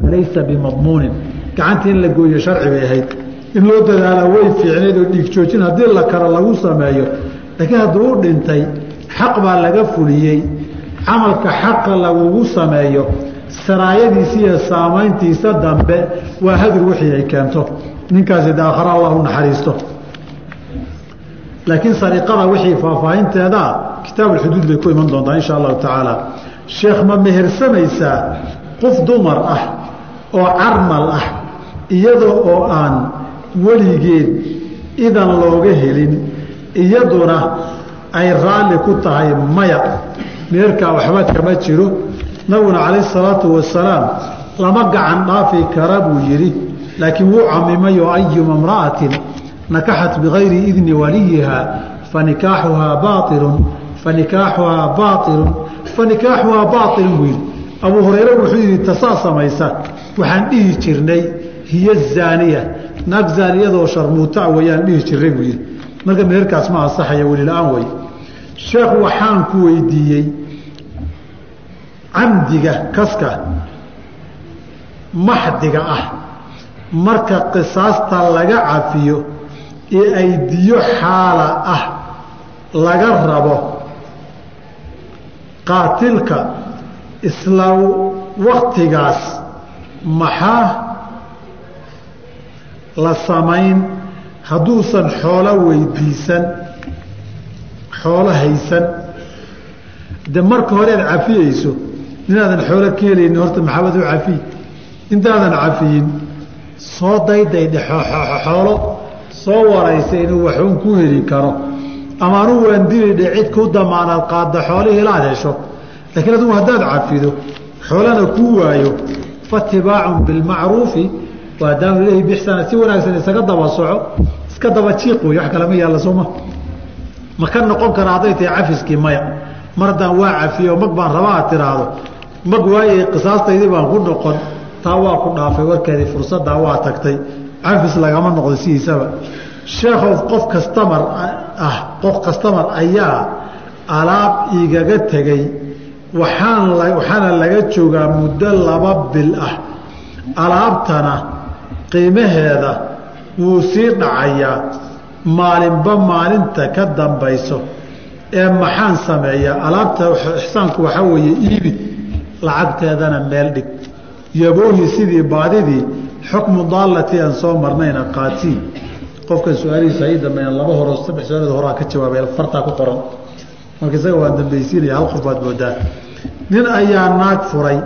falaysa bimadmuunin gacantii in la gooyo sharci bay ahayd. In loo dadaalaa way fiicnayd oo dhiig joojin haddii la karo lagu sameeyo. Laakiin hadduu u dhintay xaq baa laga fuliyey. Camalka xaqa lagugu sameeyo saraayadiisa iyo saamayntiisa dambe waa hadur wixii ay keento. Ninkaasi de aakhare allahu naxariisto. Laakiin sariiqada wixii faahfaahinteeda kitaabulxuduud bay ku iman doontaa insha allahu tacaala. Sheekh ma mehersamaysaa qof dumar ah oo carmal ah iyadoo oo aan weligeed idan looga helin iyaduna ay raalli ku tahay maya. Meherkaa waxba kama jiro. Nabiguna calayhi salaatu wasalaam lama gacan dhaafi kara buu yidhi laakiin wuu camimayo ayuma imra'atin nakaxat bigayri idni waliyiha fanikaaxuhaa baailun fanikaaxuhaa baailun fanikaaxuhaa baailun buu yidhi. Abuu hurayre wuxuu yidhi tasaa samaysa waxaan dhihi jirnay hiya zaaniya. Naag zaaniyadoo sharmuuta wayaan dhihi jirnay buu yidhi. Marka meherkaas ma ansaxaya welila-aan wey sheekh waxaan ku weydiiyey camdiga kaska maxdiga ah. Marka qisaasta laga cafiyo ee ay diyo xaala ah laga rabo qaatilka isla waktigaas maxaa la samayn? Hadduusan xoolo weydiisan xoolo haysan. De marka hore aad cafiyeyso inaadan xoolo ka helaynin horta maxaabad u cafiy. Intaadan cafiyin soo daydaydhe xoolo soo waraysa inuu waxuun ku heli karo. Ama anugu waan dilidhe cid ku damaanaad qaadda xoolihii ilaad hesho. Laakiin adugu haddaad cafido xoolana kuu waayo fatibaacun bilmacruufi. Waadaanu ilahi bixsana si wanaagsan isaga daba soco iska daba jiiq wey wax kale ma yaalla sooma ma. Ka noqon kara hadday tahay cafiskii maya. Mar haddaan waa cafiyo mag baan rabaa aad tiraahdo. Mag waayey qisaastaydii baan ku noqon. Taa waa ku dhaafay warkeedii fursaddaa waa tagtay. Cafis lagama noqdo sidiisaba sheekhow qof kastamar ah qof kastamar ayaa alaab igaga tegey waxaan waxaana laga joogaa muddo laba bil ah. Alaabtana qiimaheeda wuu sii dhacayaa. Maalinba maalinta ka dambayso ee maxaan sameeyaa. Alaabta ixsaanku waxaa weeye iibi. Lacagteedana meel dhig. Yaboohi sidii baadidii xukmu daalatii aan soo marnayna qaatiin qofkan su'aalihiisa ii dambeeyaan laba horo saddex su'aalood horaa ka jawaabay fartaa ku qoran. Marka isaga waan dambaysiinaya hal qof baad moodaa nin ayaa naag furay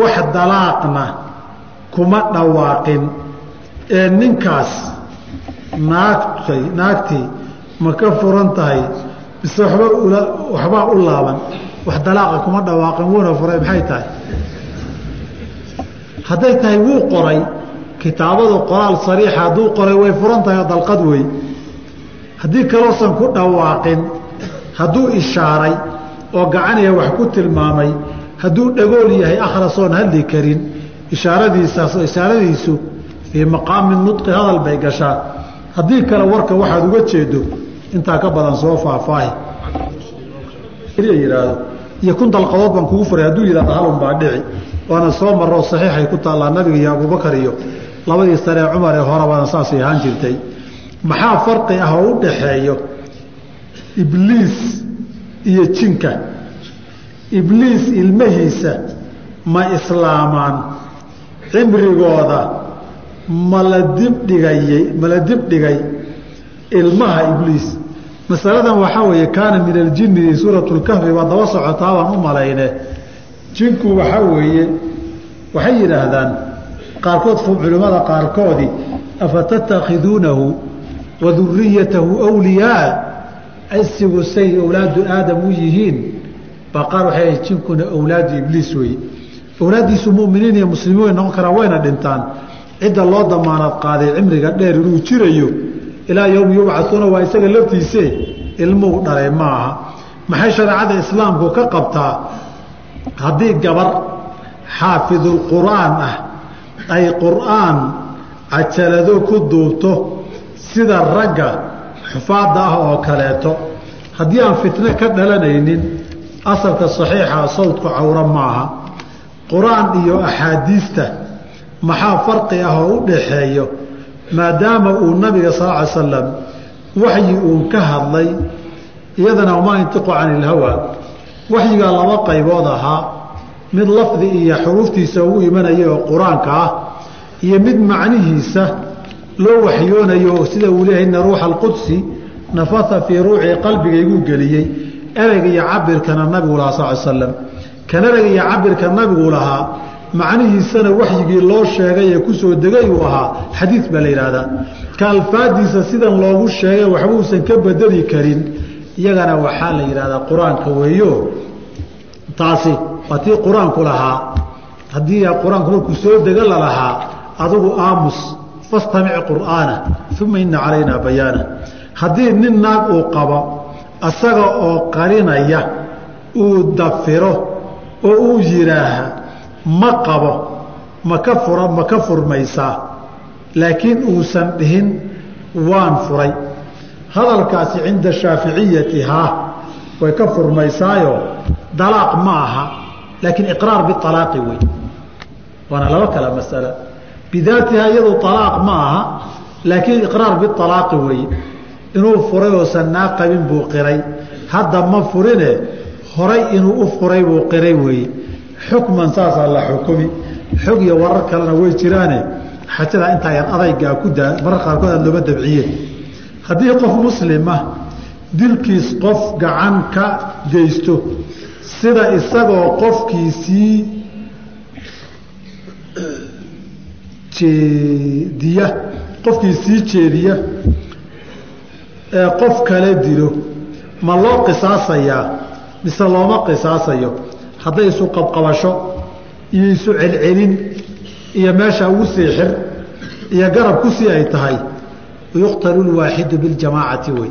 wax dalaaqna kuma dhawaaqin. Ee ninkaas naagtay naagtii ma ka furan tahay mise waba waxbaa u laaban. Wax dalaaqa kuma dhawaaqin wuuna furay maxay tahay? Hadday tahay wuu qoray kitaabadu qoraal sariixa hadduu qoray way furan tahay oo dalqad wey haddii kaloosan ku dhawaaqin hadduu ishaaray oo gacanaya wax ku tilmaamay hadduu dhagool yahay akhrasoon hadli karin ishaaradiisu fii maqaami nudqi hadal bay gashaa. Haddii kale warka waxaad uga jeedo intaa ka badan soo faahfaahi. Iyo kun dalqadood baan kugu furay hadduu yidhahdo halun baa dhici waana soo maroo saxiixay ku taallaa nabiga iyo abubakar iyo labadii sanee cumar ee horebana saasay ahaan jirtay. Maxaa farqi ah oo u dhaxeeyo ibliis iyo jinka. Ibliis ilmahiisa ma islaamaan. Cimrigooda ma la dibdhigayey ma la dibdhigay ilmaha ibliis. Masaladan waxaa weeye kaana min aljinni suuratu lkahfi baa daba socotaa baan u malayne. Jinku waxaa weeye waxay yidhaahdaan qaarkood culimmada qaarkoodii afatattakhiduunahu wa duriyatahu wliyaa asigu say owlaadu aadam u yihiin baa qaar waxay jinkuna owlaadu ibliis weeye owlaaddiisu muminiin iyo muslimiin way noqon karaan wayna dhintaan. Cidda loo damaanad qaaday cimriga dheer inuu jirayo ilaa yowmi yubcauuna waa isaga laftiise ilmuhu dhalay ma aha maxay shareecada islaamku ka qabtaa? Haddii gabar xaafidulqur'aan ah ay qur'aan cajalado ku duubto sida ragga xufaadda ah oo kaleeto. Haddii aan fitno ka dhalanaynin asalka saxiixa sawdku cawro maaha. Qur'aan iyo axaadiista maxaa farqi ah oo u dhaxeeyo maadaama uu nabiga sal ly slam waxyi uun ka hadlay iyadana wamaa yantiqu cani ilhawa waxyigaa laba qaybood ahaa mid lafdi iyo xuruuftiisa ugu imanaya oo qur'aanka ah iyo mid macnihiisa loo waxyoonayo sida uu leeyahay ina ruuxa alqudsi nafasa fii ruuxii qalbigayguu geliyey. Ereyga iyo cabirkana nabigu lahaa sal slam kan ereyga iyo cabirka nabigu lahaa macnihiisana waxyigii loo sheegay ee ku soo degay uu ahaa xadiid baa la yidhaahdaa. Ka alfaadiisa sidan loogu sheegay waxba uusan ka bedeli karin iyagana waxaa la yidhahdaa qur'aanka weeyo. Taasi waa tii qur'aanku lahaa. Haddii qur'aanku markuu soo dega lalahaa adugu aamus fastamic qur'aana uma ina calaynaa bayaana. Haddii nin naag uu qabo asaga oo qarinaya uu dafiro oo uu yidhaaha ma qabo maka fura ma ka furmaysaa laakiin uusan dhihin waan furay. Hadalkaasi cinda shaaficiyati haa way ka furmaysaayo dalaaq ma aha laakiin iqraar bialaaqi wey waana laba kala masala bidaatiha iyadu alaaq ma aha laakiin iqraar bialaaqi weeye inuu furay oosan naa qabin buu qiray. Hadda ma furine horay inuu u furay buu qiray weeye xukman saasaa la xukumi. Xog iyo warar kalena way jiraane. Xajadaa intaayan adaygaa ku daa marar qaarkood aad looma dabciye. Haddii qof muslima dilkiis qof gacan ka geysto sida isagoo qofkiisii jeediya qofkii sii jeediya ee qof kale dilo ma loo qisaasayaa mise looma qisaasayo? Hadday isu qabqabasho iyo isu celcelin iyo meesha ugu sii xir iyo garab ku sii ay tahay yuqtalu lwaaxidu biljamaacati wey.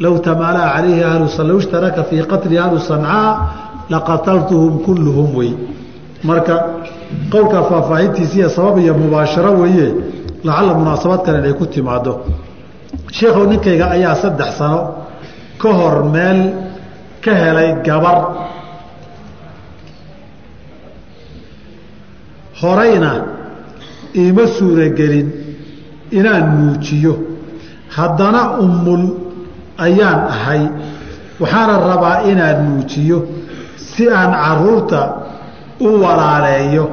Low tamaalaa calayhi ahlu low ishtaraka fii qatli ahlu sancaa laqataltuhum kulluhum wey. Marka qowlka faahfaahintiisiiyo sabab iyo mubaasharo weeye lacalla munaasabaad kale inay ku timaado sheikhow ninkayga ayaa saddex sano ka hor meel ka helay gabar. Horeyna iima suuragelin inaan muujiyo. Haddana ummul ayaan ahay waxaana rabaa inaan muujiyo si aan carruurta u walaaleeyo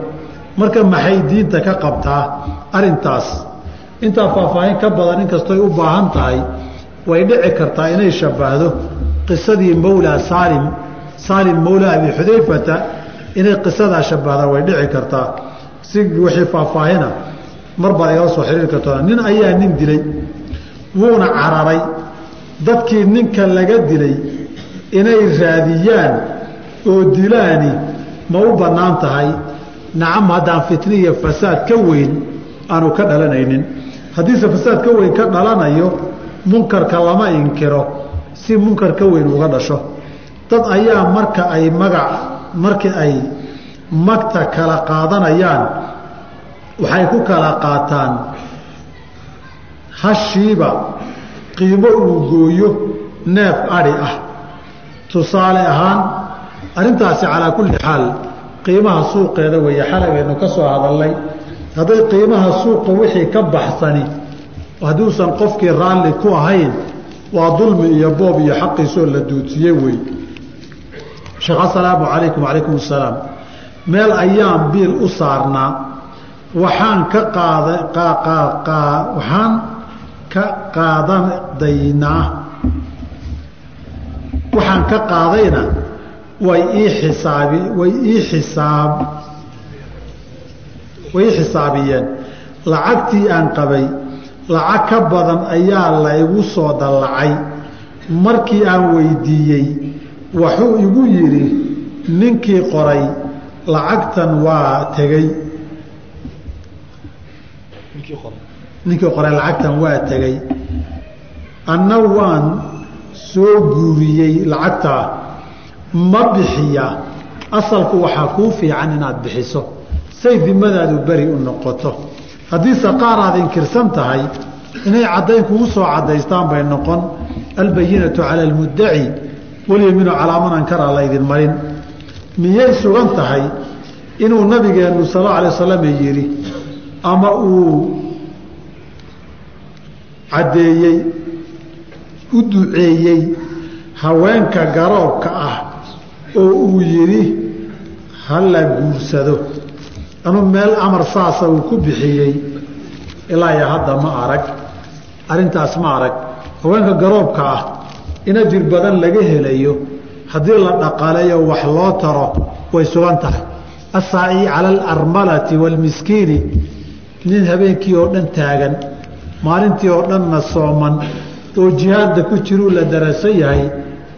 marka maxay diinta ka qabtaa arintaas intaa faahfaahin ka badan inkastoy u baahan tahay way dhici kartaa inay shabbahdo qisadii mawlaa saalim saalim mawlaa abi xudayfata inay qisadaa shabbahda way dhici kartaa. Si wixii faahfaahina mar baad igala soo xiriiri karto nin ayaa nin dilay wuuna cararay. Dadkii ninka laga dilay inay raadiyaan oo dilaani ma u bannaan tahay nacam haddaan fitni iyo fasaad ka weyn aanu ka dhalanaynin. Haddiise fasaad ka weyn ka dhalanayo munkarka lama inkiro si munkar ka weyn uga dhasho. Dad ayaa marka ay magac markii ay magta kala qaadanayaan waxay ku kala qaataan hashiiba qiimo uu gooyo neef adhi ah. Tusaale ahaan arrintaasi calaa kulli xaal qiimaha suuqeeda weeye xalagaynu ka soo hadalnay. Hadday qiimaha suuqa wixii ka baxsani hadduusan qofkii raalli ku ahayn waa dulmi iyo boob iyo xaqiisoo la duudsiyey wey sheekh asalaamu calaykum wacalaykum asalaam. Meel ayaan biil u saarnaa waxaan ka qaada waxaan ka qaadadaynaa waxaan ka qaadayna way ii xisaabi way ii xisaab. Way ii xisaabiyeen. Lacagtii aan qabay lacag ka badan ayaa la igu soo dallacay. Markii aan weydiiyey wuxuu igu yidhi ninkii qoray lacagtan waa tegey. Ninkii qoray lacagtan waa tegey. Anna waan soo guuriyey lacagtaa ma bixiya. Asalku waxaa kuu fiican inaad bixiso. Say dimadaadu beri u noqoto. Haddiise qaar aad inkirsan tahay inay caddayn kugu soo caddaystaan bay noqon. Albayinatu cala almuddaci walyaminu calaa man ankara laydin marin. Miyay sugan tahay inuu nabigeenu sal alla alay wasalam yidhi ama uu caddeeyey u duceeyey haweenka garoobka ah oo uu yidhi ha la guursado. Anuu meel amar saasa uu ku bixiyey ilaa iyo hadda ma arag. Arrintaas ma arag. Haweenka garoobka ah in ajir badan laga helayo. Haddii la dhaqaleeyo wax loo taro way sugan tahay. Asaaci cala alarmalati waalmiskiini nin habeenkii oo dhan taagan maalintii oo dhanna sooman oo jihaadda ku jiruu la darasan yahay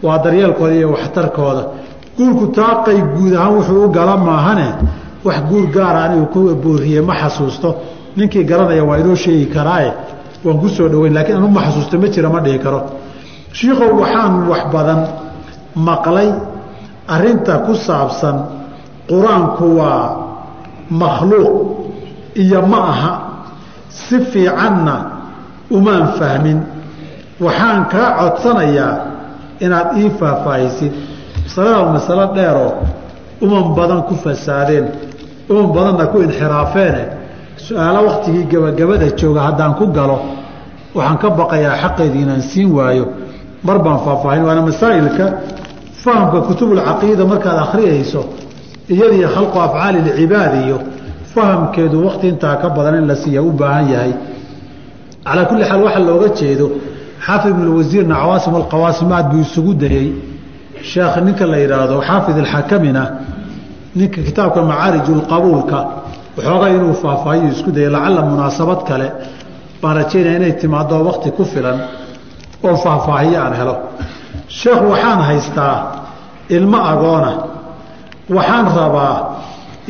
waa daryeelkooda iyo waxtarkooda guurku taaqay guud ahaan wuxuu u gala maahane wax guur gaara anigu ku booriye ma xasuusto. Ninkii garanaya waa inoo sheegi karaaye waan ku soo dhoweyn lakiin anu ma xasuusto ma jira ma dhihi karo. Shiikow waxaan wax badan maqlay arinta ku saabsan qur'aanku waa makhluuq iyo ma aha si fiicanna umaan fahmin. Waxaan kaa codsanayaa inaad ii faahfaahisid masalada masalo dheeroo uman badan ku fasaadeen uman badanna ku inxiraafeene. Su'aalo wakhtigii gabagabada jooga haddaan ku galo waxaan ka baqayaa xaqeedii inaan siin waayo. Mar baan faahfaahin waana masaa'ilka fahamka kutubulcaqiida markaad akhriyayso iyadii khalqu afcaali lcibaad iyo fahamkeedu wakti intaa ka badan in la siiya u baahan yahay. Calaa kulli xaal waxaa looga jeedo xaafid ibnulwasiirna cawaasim alqawaasimaad buu isugu dayey sheekh ninka la yidhaahdo xaafid alxakamina ninka kitaabka macaarijulqabuulka waxoogaa inuu faahfaahiyo isku dayay lacalla munaasabad kale baan rajaynaya inay timaado wakti ku filan oo faahfaahiyo aan helo. Sheekh waxaan haystaa ilmo agoona. Waxaan rabaa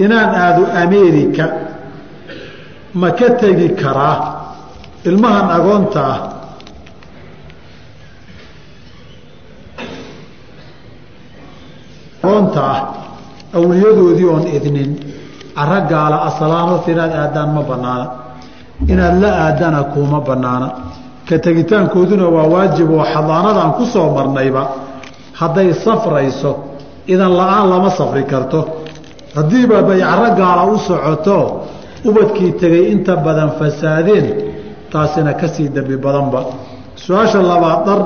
inaan aado ameerika. Ma ka tegi karaa ilmahan agoonta ah agoonta ah awliyadoodii oon idnin caro gaala asalaam horta inaad aadaan ma banaana inaad la aadana kuuma banaana ka tegitaankooduna waa waajib oo xadaanadaan ku soo marnayba. Hadday safrayso idan la'aan lama safri karto. Haddiiba bay caro gaala u socoto ubadkii tegay inta badan fasaadeen taasina ka sii dembi badanba. Su'aasha labaad dhar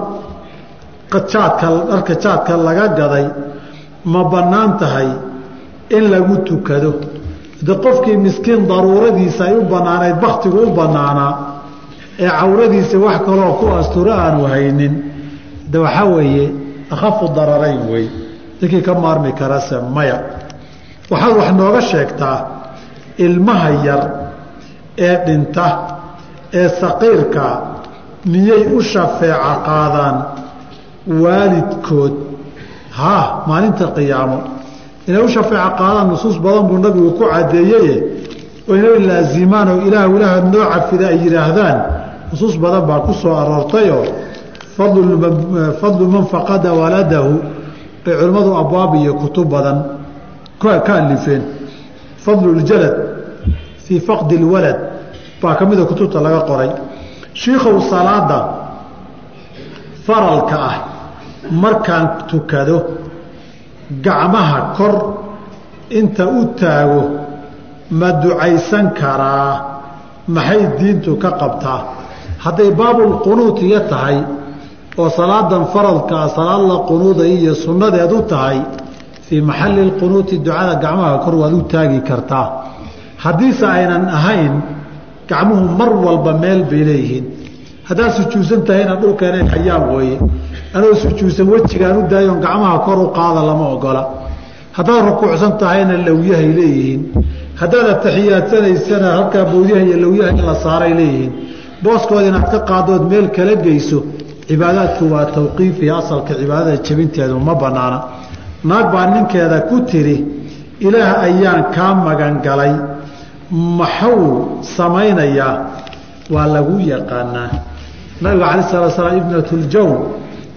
jaadka dharka jaadka laga gaday ma bannaan tahay in lagu tukado. De qofkii miskiin daruuradiisa ay u bannaanayd baktigu u bannaanaa ee cawradiisa wax kaloo ku asturo aanu haynin de waxaa weeye akhafu dararayn wey ninkii ka maarmi karase maya. Waxaad wax nooga sheegtaa ilmaha yar ee dhinta ee saqiirka miyay u shafeeca qaadaan waalidkood haa maalinta qiyaamo. Inay u shafeeca qaadaan nusuus badan buu nabigu ku cadeeyeye oo inay laazimaan oo ilaah ilaah noo cafida ay yidhaahdaan nusuus badan baa ku soo aroortayoo fadlu man faqada waladahu. Bay culimmadu abwaab iyo kutub badan ka alifeen. Fadlu ljalad fii faqdi lwalad baa ka mida kutubta laga qoray. Shiikow salaada faralka ah markaan tukado gacmaha kor inta u taago ma ducaysan karaa. Maxay diintu ka qabtaa? Hadday baabulqunuutiya tahay oo salaadan faradkaa salaad la qunuuday iyo sunnadeed u tahay fii maxalli lqunuuti ducada gacmaha kor waad u taagi kartaa. Haddiise aynan ahayn gacmuhu mar walba meel bay leeyihiin. Haddaad sujuudsan tahayna dhulka inay hayaan weeye anoo sujuudsan wejigaan u daayoon gacmaha kor u qaada lama ogola. Haddaad rukuucsan tahayna lowyahay leeyihiin. Haddaad ataxiyaadsanaysana halkaa bowdyaha iyo lowyaha in la saaray leeyihiin. Booskooda inaad ka qaadood meel kala geyso cibaadaadku waa tawqiifi asalka cibaadada jebinteedu ma banaana naag baa ninkeeda ku tiri ilaah ayaan kaa magan galay. Maxuu samaynayaa waa lagu yaqaanaa. Nabiga cala sala slam ibnatuljawn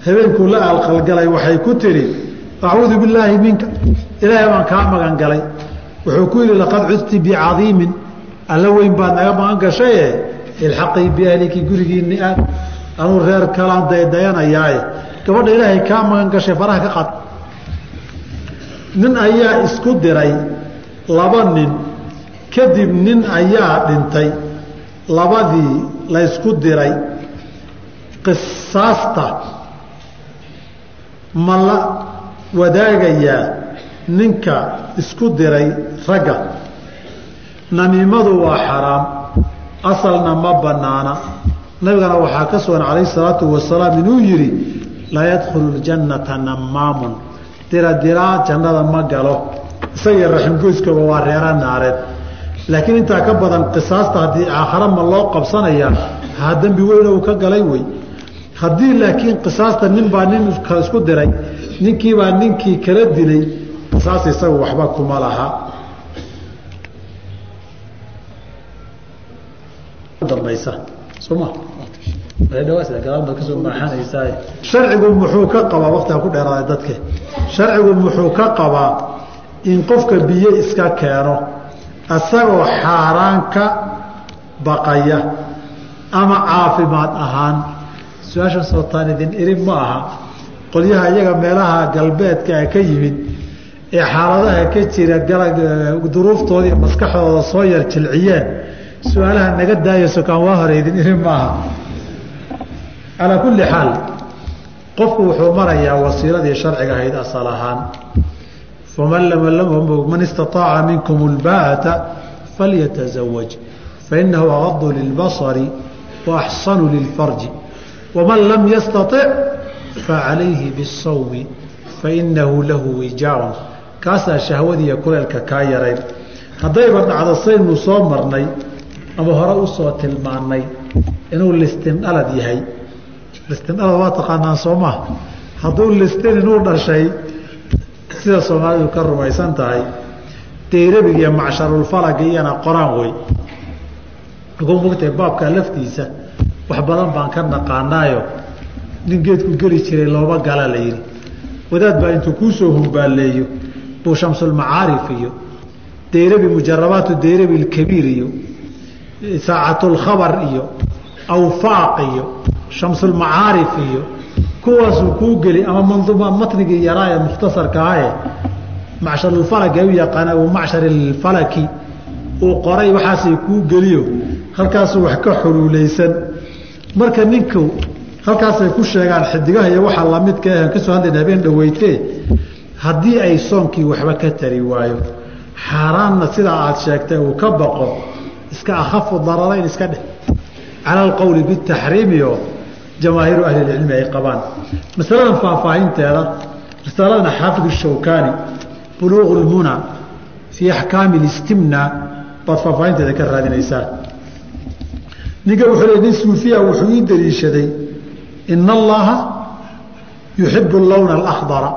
habeenkuu la aalqalgalay waxay ku tidhi acuudu billaahi minka. Ilaahay baan kaa magan galay. Wuxuu ku yidhi laqad cudti bicadiimin alla weyn baad naga magan gashaye ilxaqii biahliki gurigiinni aad anuu reer kalaan daydayanayaaye gabadha ilaahay kaa magan gashay faraha ka qad nin ayaa isku diray laba nin. Kadib nin ayaa dhintay labadii laysku diray qisaasta ma la wadaagayaa ninka isku diray ragga. Namiimadu waa xaraam. Asalna ma banaana nabigana waxaa ka sugan calayhi salaatu wasalaam inuu yidhi laa yadkhulu ljannata namaamun. Diradiraa jannada ma galo. Isagii raximgoyskaba waa reera naareed. Laakiin intaa ka badan qisaasta haddii aakhare ma loo qabsanaya ha dembi weyna uu ka galay wey haddii laakiin qisaasta nin baa nin isku diray ninkiibaa ninkii kala dilay qisaas isagu waxba kuma laha. Sharcigu muxuu ka qabaa waqtiga ku dheeraaday dadke sharcigu muxuu ka qabaa in qofka biyo iska keeno isagoo xaaraan ka baqaya ama caafimaad ahaan su'aasha sootaan idin irin ma aha. Qolyaha iyaga meelaha galbeedka a ka yimid ee xaaladaha ka jira duruuftooda iyo maskaxdooda soo yar jilciyeen su'aalaha naga daayayso kaan waa hore idin irin maaha calaa kulli xaal qofku wuxuu marayaa wasiiladii sharciga ahayd asal ahaan. Faman man istaaaca minkum اlbaata falyatazawaj fainahu agadu lilbasari waaxsanu lilfarji waman lam yastatic facalayhi bisawmi fainahu lahu wijaacun kaasaa shahwadiiyo kuleelka kaa yarayn haddayba dhacdo saynu soo marnay ama hore u soo tilmaannay inuu listindhalad yahay listindhalad waa taqaanaan soo maha hadduu listin inuu dhashay sida soomaalidu ka rumaysan tahay dayrabiga iyo iyana qoraan wey aguu mogtahay baabkaa laftiisa wax badan baan ka naqaanaayo. Nin geedku geli jiray looma gala la yidhi. Wadaad baa intuu kuusoo humbaaleeyo buu shamsulmacaarif iyo dayrabi mujarabaatu dayrabi lkabiir iyo saacatulkhabar iyo awfaaq iyo shamsulmacaarif iyo kuwaasuu kuu geli ama matnigii yaraa ee mukhtasarka ahae macsharulfalaki u yaqaana u macsharilfalaki uu qoray waxaasay kuu geliyo. Halkaasuu wax ka xuluulaysan marka ninku halkaasay ku sheegaan xidigaha iyo waxaa lamidka aan ka soo hadlayna habeen dhaweytee haddii ay soonkii waxba ka tari waayo xaaraanna sidaa aad sheegtay uu ka baqo iska akhafu dararayn iska dheh cala alqowli bitaxriimi oo jamaahiiru ahlilcilmi ay qabaan. Masaladan faahfaahinteeda risaaladana xaafid shawkaani buluuqu lmuna fii axkaami listimna baad faahfaahinteeda ka raadinaysaa ninka wuxuu le nin suufiya wuxuu ii daliishaday ina allaha yuxibu lowna alakhdara.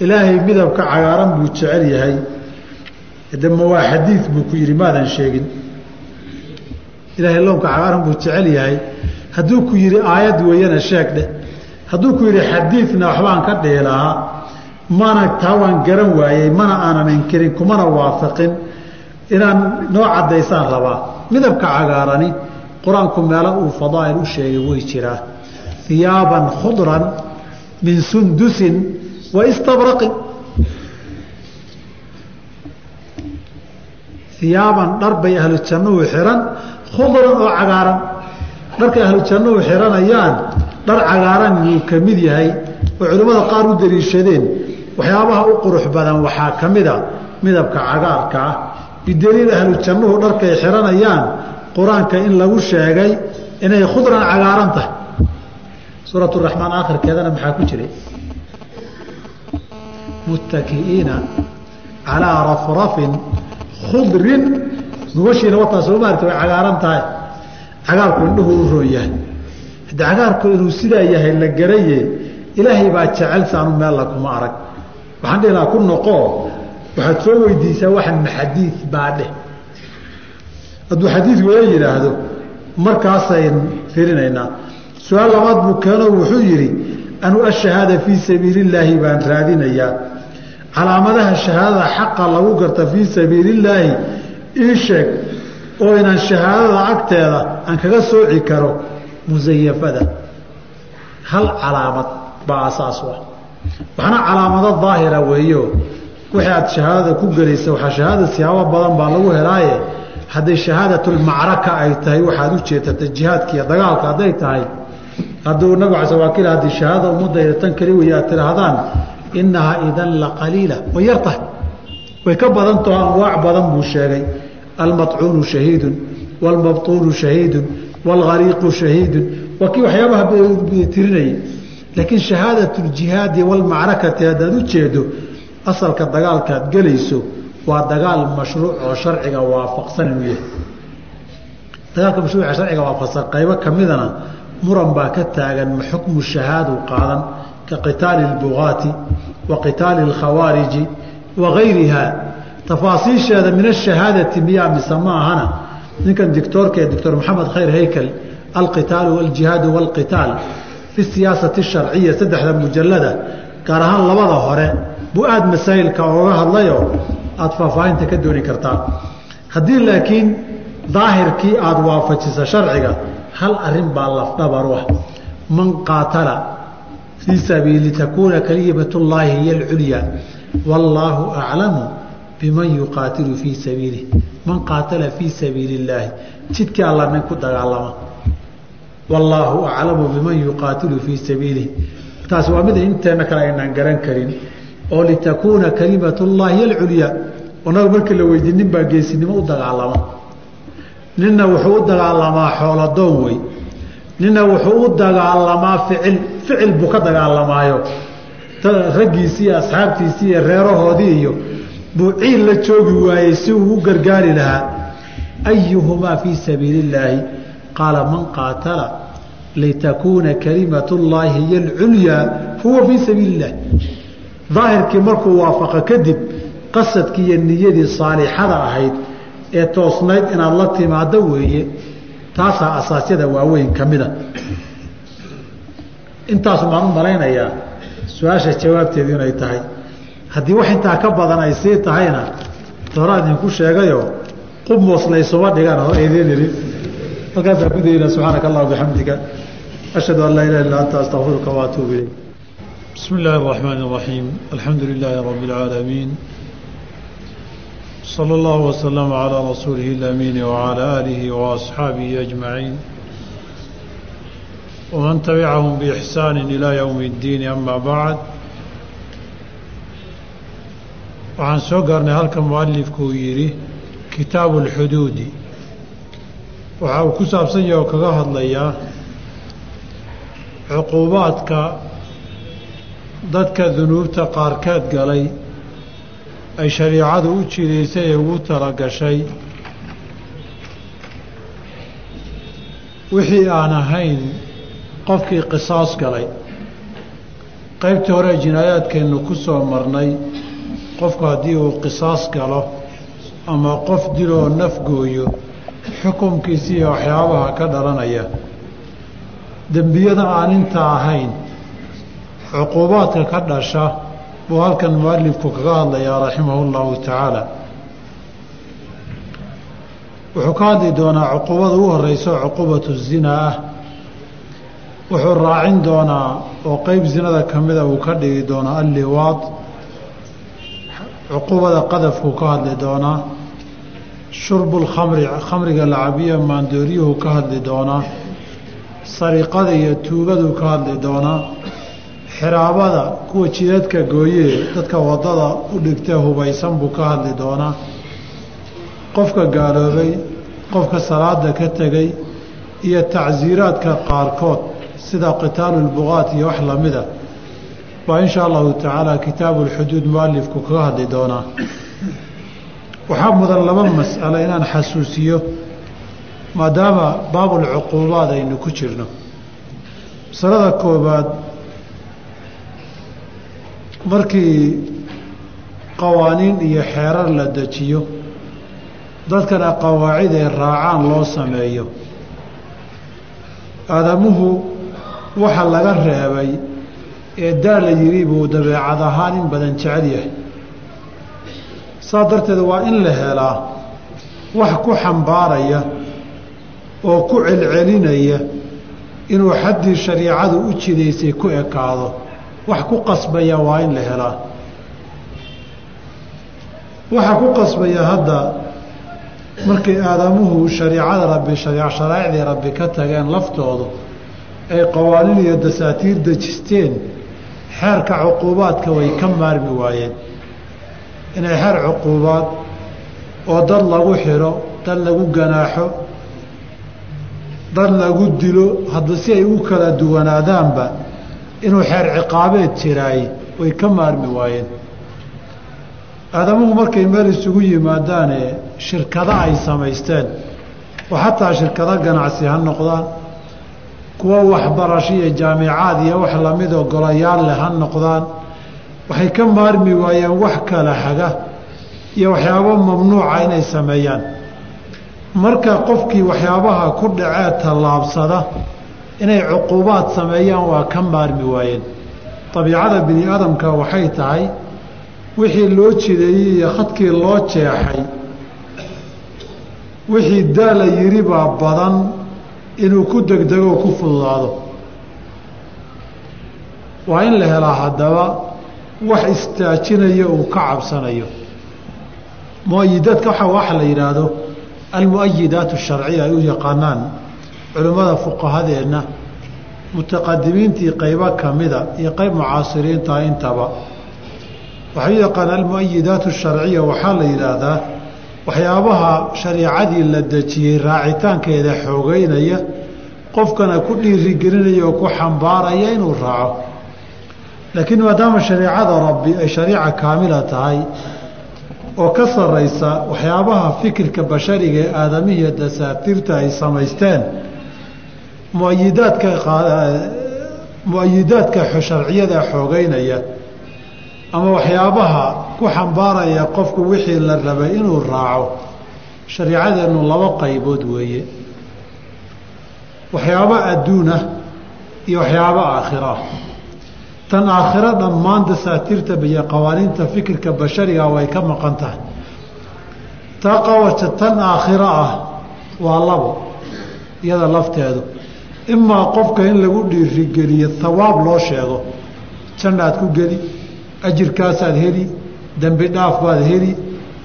Ilaahay midabka cagaaran buu jecel yahay. Dema waa xadiid buu ku yidhi maadan sheegin. Ilaahay lownka cagaaran buu jecel yahay. Hadduu ku yidhi aayad weeyana sheeg dheh hadduu ku yidhi xadiidna waxbaan ka dhihi mana taa waan garan waayey mana aanan inkirin kumana waafaqin. Inaan noo caddaysaan rabaa. Midabka cagaarani qur'aanku meelo uu fadaa'il u sheegay way jiraa hiyaaban khudran min sundusin wa istabraqin hiyaaban dhar bay ahlu jannuhu xihan khudran oo cagaaran. Dharkay ahlu jannuhu xihanayaan dhar cagaaran yuu ka mid yahay. Oo culimmada qaar u daliishadeen waxyaabaha u qurux badan waxaa ka mida midabka cagaarka ah. Bidaliil ahlu jannuhu dharkay xihanayaan qur'aanka in lagu sheegay inay khudran cagaaran tahay. Suurat raxmaan aakhirkeedana maxaa ku jiray? Muttaki'iina calaa rafrafin khudrin. Gubashiina wataa soo maarta way cagaaran tahay. Cagaarku indhuhu u roon yahay haddi cagaarku inuu sidaa yahay la garaye ilaahay baa jecel saanu meella kuma arag. Waxaan dhihi lahaa ku noqoo waxaad soo weydiisaa waxan maxadiid baa dheh hadduu xadiid wala yidhaahdo markaasayn firinaynaa su'aal labaad buu keeno wuxuu yidhi anu ashahaada fii sabiili illaahi baan raadinayaa calaamadaha shahaadada xaqa lagu garta fii sabiili illaahi ii sheeg oo inaan shahaadada agteeda aan kaga sooci karo musayafada hal calaamad baa asaas u ah. Waxna calaamado daahira weeyo. Wixii aad shahaadada ku gelaysa waxaa shahaadada siyaabo badan baa lagu helaaye hadday shahaadatulmacraka ay tahay waxaad u jeedsatay jihaadka iyo dagaalka hadday tahay hadduu nabig ala waa kila haddii shahaadada ummadayda tan keli wey aad tidhaahdaan innahaa idan la qaliila way yar tahay way ka badantaho anwaac badan buu sheegay almaطcuunu shahiidun wاlmabطuunu shahiidun wاlgariiqu shahiidun waa kii waxyaabaha tirinayay laakiin shahaadat اljihaadi wاlmacrakati haddaad u jeedo asalka dagaalkaad gelayso waa dagaal mashruuc oo sharciga waafaqsan inuu yahay dagaalka mashruuca sharciga waafaqsan qaybo ka midana muran baa ka taagan ma xukmu shahaadu qaadan ka qitaali اlbugaati wa qitaali اlkhawaariji wa gayriha tafaasiisheeda min ashahaadati miyaa mise ma ahana ninkan dictoorka ee doctor maxamed khayr haykel alqitaalu aljihaadu wاlqitaal fi siyaasati sharciya saddexda mujalada gaar ahaan labada hore buu aada masaa'ilka ooga hadlayoo aada faahfaahinta ka dooni kartaa. Haddii laakiin daahirkii aada waafajisa sharciga hal arrin baa lafdhabar u ah. Man qaatala fii sabiili takuuna kalimat llaahi hiy alculyaa wallaahu aclamu biman yuqaatilu fii sabiilih man qaatala fii sabiili illaahi jidkii alla nin ku dagaalama. Wallaahu aclamu biman yuqaatilu fii sabiilih taasi waa mida inteena kale aynaan garan karin oo litakuuna kalimat llaahi hiy alculyaa onaga markii la weydiin nin baa geesinimo u dagaalama. Ninna wuxuu u dagaalamaa xooladoon wey. Ninna wuxuu u dagaalamaa ficil ficil buu ka dagaalamaayo. Raggiisii iyo asxaabtiisii iyo reerahoodii iyo buu ciil la joogi waayey si uu u gargaari lahaa. Ayuhumaa fii sabiili illaahi qaala man qaatala litakuuna kalimat llaahi hiy alculyaa huwa fii sabiili illahi daahirkii markuu waafaqa kadib qasadkii iyo niyadii saalixada ahayd ee toosnayd inaad la timaado weeye taasaa asaasyada waaweyn ka mida intaasu maan u malaynayaa su'aasha jawaabteedu inay tahay. Haddii wax intaa ka badan ay sii tahayna hora idinku sheegayo qub mooslaysuma dhigan hore idiin idhi halkaas aan ku daynaa subxaanaka allah bixamdika ashhadu an laa ilaha illa anta astaqfiruka waatuubu ilayk. Bismi illaahi araxmaani iraxiim alxamdu lilaahi rabbi اlcaalamiin صلى الله وسلم على رسوله الأمين وعلى آله وأصحابه أجمعين ومن تبعهم بإحسان إلى يوم الدين أما بعد waxaan soo gaarnay halka mualifku uu yidhi kitaabu اlxuduudi waxa uu ku saabsan yahe oo kaga hadlayaa cuquubaadka dadka dunuubta qaarkeed galay ay shariicadu u jidaysay ee ugu talagashay wixii aan ahayn qofkii qisaas galay. Qaybtii hore jinaayaadkeennu ku soo marnay qofku haddii uu qisaas galo ama qof diloo nafgooyo xukumkiisi iyo waxyaabaha ka dhalanaya. Dembiyada aan inta ahayn cuquubaadka ka dhasha buu halkan mualifku kaga hadlayaa raximahu llahu tacaala wuxuu ka hadli doonaa cuquubada ugu horeyso cuquubatu zina ah. Wuxuu raacin doonaa oo qeyb zinada ka mida uu ka dhigi doonaa alliwaad. Cuquubada qadafkuu ka hadli doonaa. Shurbu lkhamri khamriga lacabiya maandooryuhu ka hadli doonaa. Sariqada iyo tuugaduu ka hadli doonaa xiraabada kuwa jidadka gooyee dadka waddada u dhigtee hubaysan buu ka hadli doonaa. Qofka gaaloobay qofka salaada ka tegay iyo tacsiiraadka qaarkood sida qitaalu lbuqaat iyo wax lamida baa inshaa allahu tacaala kitaabu lxuduud mualifku kaga hadli doonaa. Waxaa mudan laba mas'alo inaan xasuusiyo maadaama baabulcuquubaad aynu ku jirno. Masalada koobaad markii qawaaniin iyo xeerar la dejiyo dadkana qawaacid ay raacaan loo sameeyo. Aadamuhu waxa laga reebay ee daa la yidhi buu dabeecad ahaan in badan jecel yahay. Saa darteed waa in la helaa wax ku xambaaraya oo ku celcelinaya inuu xaddii shariicadu u jidaysay ku ekaado wax ku qasbaya waa in la helaa waxaa ku qasbaya hadda markay aadamuhu shariicada rabbi sharaa'icdii rabbi ka tageen laftoodu ay qawaaniin iyo dasaatiir dejisteen xeerka cuquubaadka way ka maarmi waayeen. Inay xeer cuquubaad oo dad lagu xidho dad lagu ganaaxo dad lagu dilo hadba si ay u kala duwanaadaanba inuu xeer ciqaabeed jiraay way ka maarmi waayeen. Aadamuhu markay meel isugu yimaadaane shirkado ay samaysteen. Oo xataa shirkado ganacsi ha noqdaan. Kuwo waxbarasho iyo jaamicaad iyo wax lamidoo golayaal leh ha noqdaan. Waxay ka maarmi waayeen wax kala haga iyo waxyaabo mamnuuca inay sameeyaan. Marka qofkii waxyaabaha ku dhacee tallaabsada inay cuquubaad sameeyaan waa ka maarmi waayeen. Dabiicada bini aadamka waxay tahay wixii loo jideeyey iyo khadkii loo jeexay wixii daala yiri baa badan inuu ku degdego ku fududaado waa in la helaa haddaba wax istaajinaya uu ka cabsanayo. Mu'ayidaadka waxa waxa la yidhaahdo almu-ayidaat asharciya ay u yaqaanaan culimmada fuqahadeenna mutaqadimiintii qaybo ka mida iyo qayb mucaasiriinta intaba. Waxay u yaqaanaa almu-ayidaat asharciya waxaa la yidhaahdaa waxyaabaha shariicadii la dejiyey raacitaankeeda xoogeynaya qofkana ku dhiirigelinaya oo ku xambaaraya inuu raaco. Laakiin maadaama shareicada rabbi ay shariica kaamila tahay oo ka saraysa waxyaabaha fikirka bashariga ee aadamihiiyo dasaatiirta ay samaysteen muayidaadka mu'ayidaadka sharciyada xoogeynaya ama waxyaabaha ku xambaaraya qofku wixii la rabay inuu raaco shariicadeennu laba qaybood weeye. Waxyaabo adduunah iyo waxyaabo aakhira. Tan aakhiro dhammaan dasaatiirta iyo qawaaniinta fikirka bashariga way ka maqan tahay. Qawaja tan aakhiro ah waa labo iyada lafteedu imaa qofka in lagu dhiirigeliyo hawaab loo sheego jannaad ku geli ajirkaasaad heli dembi dhaaf baad heli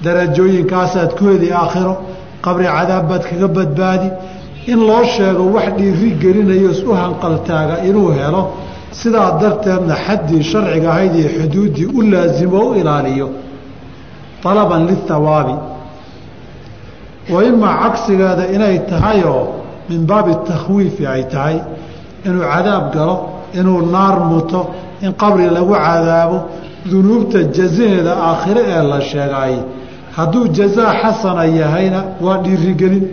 darajooyinkaasaad ku heli aakhiro qabri cadaab baad kaga badbaadi. In loo sheego wax dhiiri gelinayo u hanqaltaaga inuu helo sidaa darteedna xaddii sharciga ahayd iyo xuduuddii u laasimo u ilaaliyo. Talaban lithawaabi. Wa imaa cagsigeeda inay tahayoo min baabi takhwiifi ay tahay inuu cadaab galo inuu naar muto in qabri lagu cadaabo dunuubta jazaheeda aakhire ee la sheegay. Hadduu jazaa xasana yahayna waa dhiirigelin.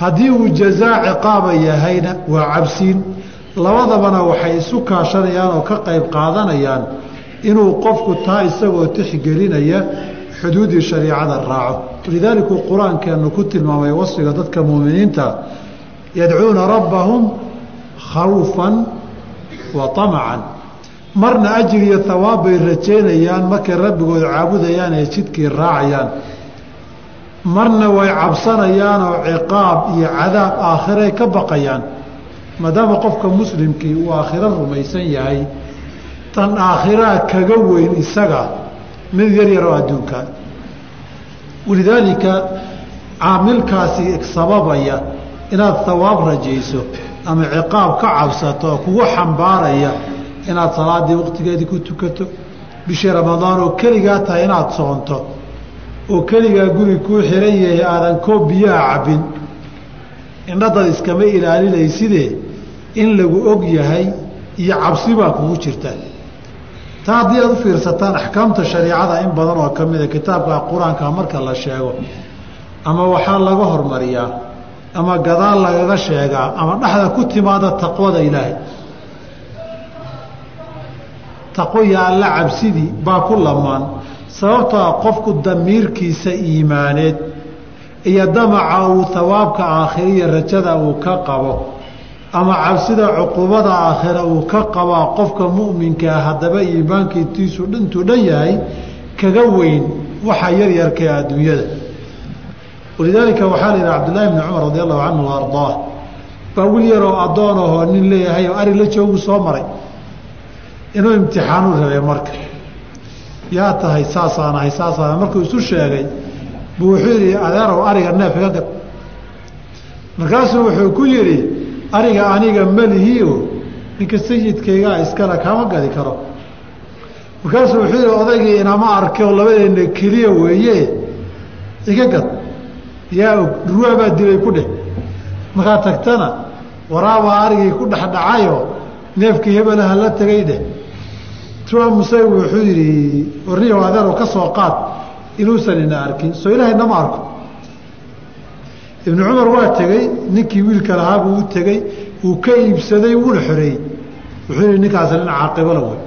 Haddii uu jazaa ciqaaba yahayna waa cabsiin. Labadabana waxay isu kaashanayaan oo ka qayb qaadanayaan inuu qofku taa isagoo tixgelinaya xuduuddii shariicada raaco walidaalikuu qur'aankeenu ku tilmaamay wasfiga dadka muuminiinta yadcuuna rabbahum khawfan wa amacan marna ajir iyo hawaab bay rajaynayaan markay rabbigood caabudayaan ee jidkii raacayaan. Marna way cabsanayaan oo ciqaab iyo cadaab aakhiray ka baqayaan maadaama qofka muslimkii uu aakhiro rumaysan yahay tan aakhiraa kaga weyn isaga mid yar yaroo adduunka walidaalika caamilkaasi sababaya inaad hawaab rajayso ama ciqaab ka cabsato oo kugu xambaaraya inaad salaadii waqtigeedii ku tukato bishii ramadaan oo keligaa tahay inaad soonto oo keligaa guri kuu xiran yahay aadan koob biyaha cabbin. Indhadad iskama ilaalinaysidee in lagu og yahay iyo cabsi baa kugu jirta taa haddii aad u fiirsataan axkaamta shariicada in badan oo ka mida kitaabka qur'aanka marka la sheego ama waxaa laga hormariyaa ama gadaal lagaga sheegaa ama dhexda ku timaada taqwada ilaahay. Taqoya alla cabsidii baa ku lamaan sababtoa qofku damiirkiisa iimaaneed iyo damaca uu hawaabka aakhiriya rajada uu ka qabo ama cabsida cuqubada aakhira uu ka qabaa qofka mu'minkaa haddaba iimaankiitiisu intuu dhan yahay kaga weyn waxa yaryarkae adduunyada. Walidaalika waxaa la yidhaha cabdullaahi bni cumar radi allahu canhu wa ardaah baa wil yaroo addoon ahoo nin leeyahay oo ari la joogu soo maray inuu imtixaanu rabay marka. Yaa tahay saasaan ahay saasaan markuu isu sheegay buu wuxuu yidhi adeerow ariga neef iga markaasuu wuxuu ku yidhi ariga aniga melihiio ninka sayidkaygaa iskale kama gadi karo. Markaasuu wuxuu yidhi odaygii inama arkay oo labadeenna keliya weeye iga gad. Yaa og dhurwaa baa dilay ku dheh. Markaa tagtana waraabaa arigii ku dhexdhacayo neefkii hebelaha la tegay dheh. Tuamusay wuxuu yidhi warniyow adeero ka soo qaad inuusan ina arkin soo ilaahay nama arko ibnu cumar waa tegey ninkii wiilka lahaa u tegey uu ka iibsaday wuuna xoreeyey wuxuu yihi ninkaasi nin caaqibala wey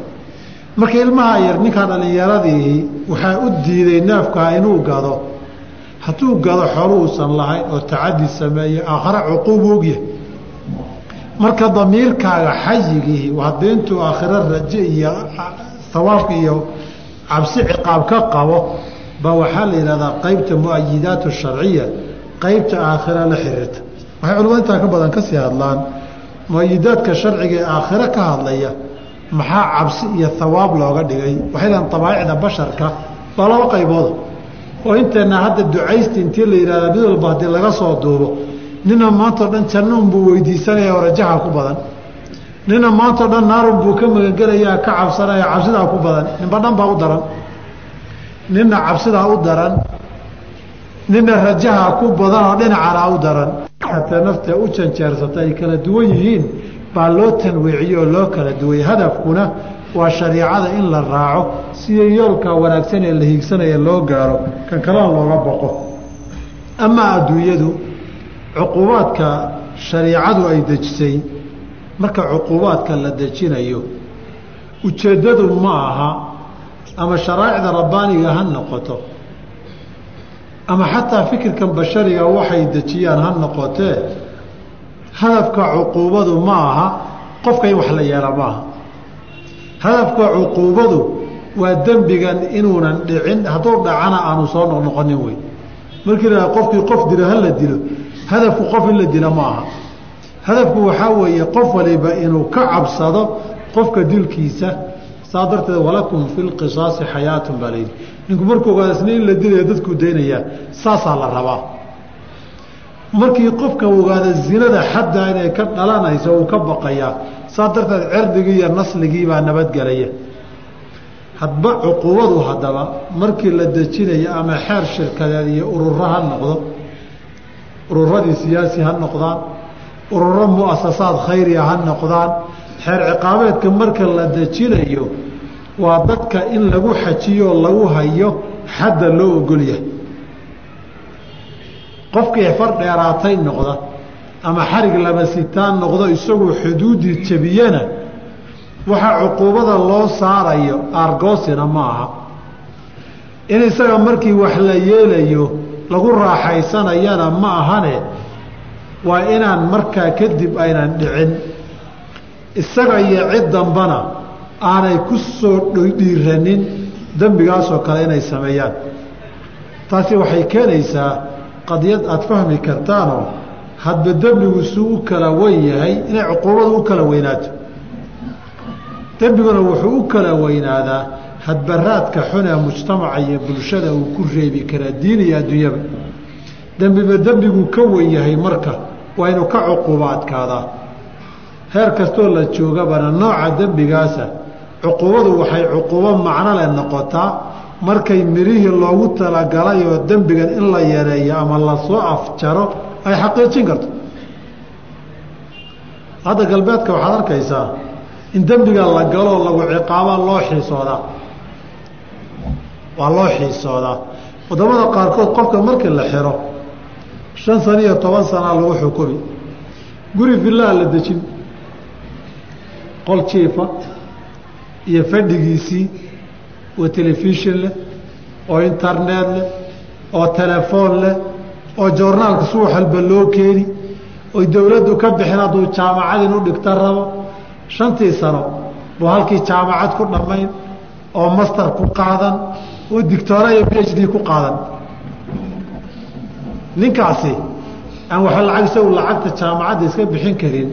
marka ilmaha yar ninkaa dhallinyaradii waxaa u diiday neefkaa inuu gado. Hadduu gado xoolu uusan lahayn oo tacadi sameeye aakhare cuquubu ogyahay. Marka damiirkaaga xayigii haddii intuu aakhiro raje iyo hawaabka iyo cabsi ciqaab ka qabo ba waxaa la yidhahdaa qeybta muayidaat sharciya qeybta aakhira la xiriirta. Waxay culamada intaa ka badan ka sii hadlaan muayidaadka sharciga ee aakhiro ka hadlaya maxaa cabsi iyo hawaab looga dhigay? Waxay dhahan abaaicda basharka baa laba qaybooda oo inteenna hadda ducaysta intii la yidhahdaa mid walba haddii laga soo duubo nina maantao dhan janno unbuu weydiisanaya oo rajaha ku badan. Nina maantao dhan naarun buu ka magangelayaa ka cabsanaya cabsidaa ku badan. Ninba dhan baa u daran. Nina cabsidaa u daran nina rajaha ku badan oo dhinacanaa u daran. Hatee naftee u janjeersata ay kala duwan yihiin baa loo tanwiiciye oo loo kala duway. Hadafkuna waa shariicada in la raaco sidii yoolka wanaagsan ee la hiigsanaya loo gaaro kan kalena looga boqo. Amaa adduunyadu cuquubaadka shariicadu ay dejisay marka cuquubaadka la dejinayo ujeeddadu ma aha ama sharaa'icda rabbaaniga ha noqoto ama xataa fikirkan bashariga waxay dejiyaan ha noqotee hadafka cuquubadu ma aha qofka in wax la yeela ma aha. Hadafka cuquubadu waa dembigan inuunan dhicin hadduu dhacana aanu soo noqnoqonin wey. Markii la qofkii qof dilo ha la dilo hadafku qof in la dilo ma aha. Hadafku waxaa weeye qof waliba inuu ka cabsado qofka dilkiisa saa darteed walakum fi lqisaasi xayaatun baa layidhi ninku markuu ogaada isna in la dilaya dadkuu daynayaa. Saasaa la rabaa. Markii qofka ogaada zinada xadda inay ka dhalanayso uu ka baqayaa saa darteed cirdigii iyo nasligii baa nabadgelaya hadba cuquubadu haddaba markii la dejinayo ama xeer shirkadeed iyo ururo ha noqdo ururadii siyaasi ha noqdaan ururo muasasaad khayriya ha noqdaan xeer ciqaabeedka marka la dejinayo waa dadka in lagu xajiyo lagu hayo xadda loo ogol yahay. Qofkii far dheeraatay noqda ama xarig laba sitaan noqdo isagoo xuduudii jebiyana waxaa cuquubada loo saarayo aargoosina ma aha. In isaga markii wax la yeelayo lagu raaxaysanayana ma ahane waa inaan markaa kadib aynan dhicin. Isaga iyo cid dambana aanay ku soo dhiiranin dembigaasoo kale inay sameeyaan. Taasi waxay keenaysaa qadiyad aada fahmi kartaanoo hadba dembigu suu u kala weyn yahay inay cuquubadu u kala weynaato. Dembiguna wuxuu u kala weynaadaa hadbaraadka xun ee mujtamaca iyo bulshada uu ku reebi karaa diin iyo adduunyaba. Dembiba dembiguu ka wen yahay marka waa inuu ka cuquubo adkaadaa heer kastoo la joogabana nooca dembigaasa cuquubadu waxay cuquubo macno leh noqotaa markay mirihii loogu talagalay oo dembigan in la yareeyo ama la soo afjaro ay xaqiijin karto. Hadda galbeedka waxaad arkaysaa in dembiga la galoo lagu ciqaabaa loo xiisoodaa. Waa loo xiisoodaa. Wadamada qaarkood qofka markii la xiro shan sano iyo toban sanaa lagu xukumi guri villaha la dejin. Qol jiifa iyo fadhigiisii oo telefishin leh oo internet leh oo telefoon leh oo joornaalka subax walba loo keeni oy dowladdu ka bixin hadduu jaamacad inu dhigta rabo shantii sano buu halkii jaamacad ku dhammayn oo master ku qaadan oo dictoora iyo b d ku qaadan. Ninkaasi aan waxa lacag isagu lacagta jaamacadda iska bixin karin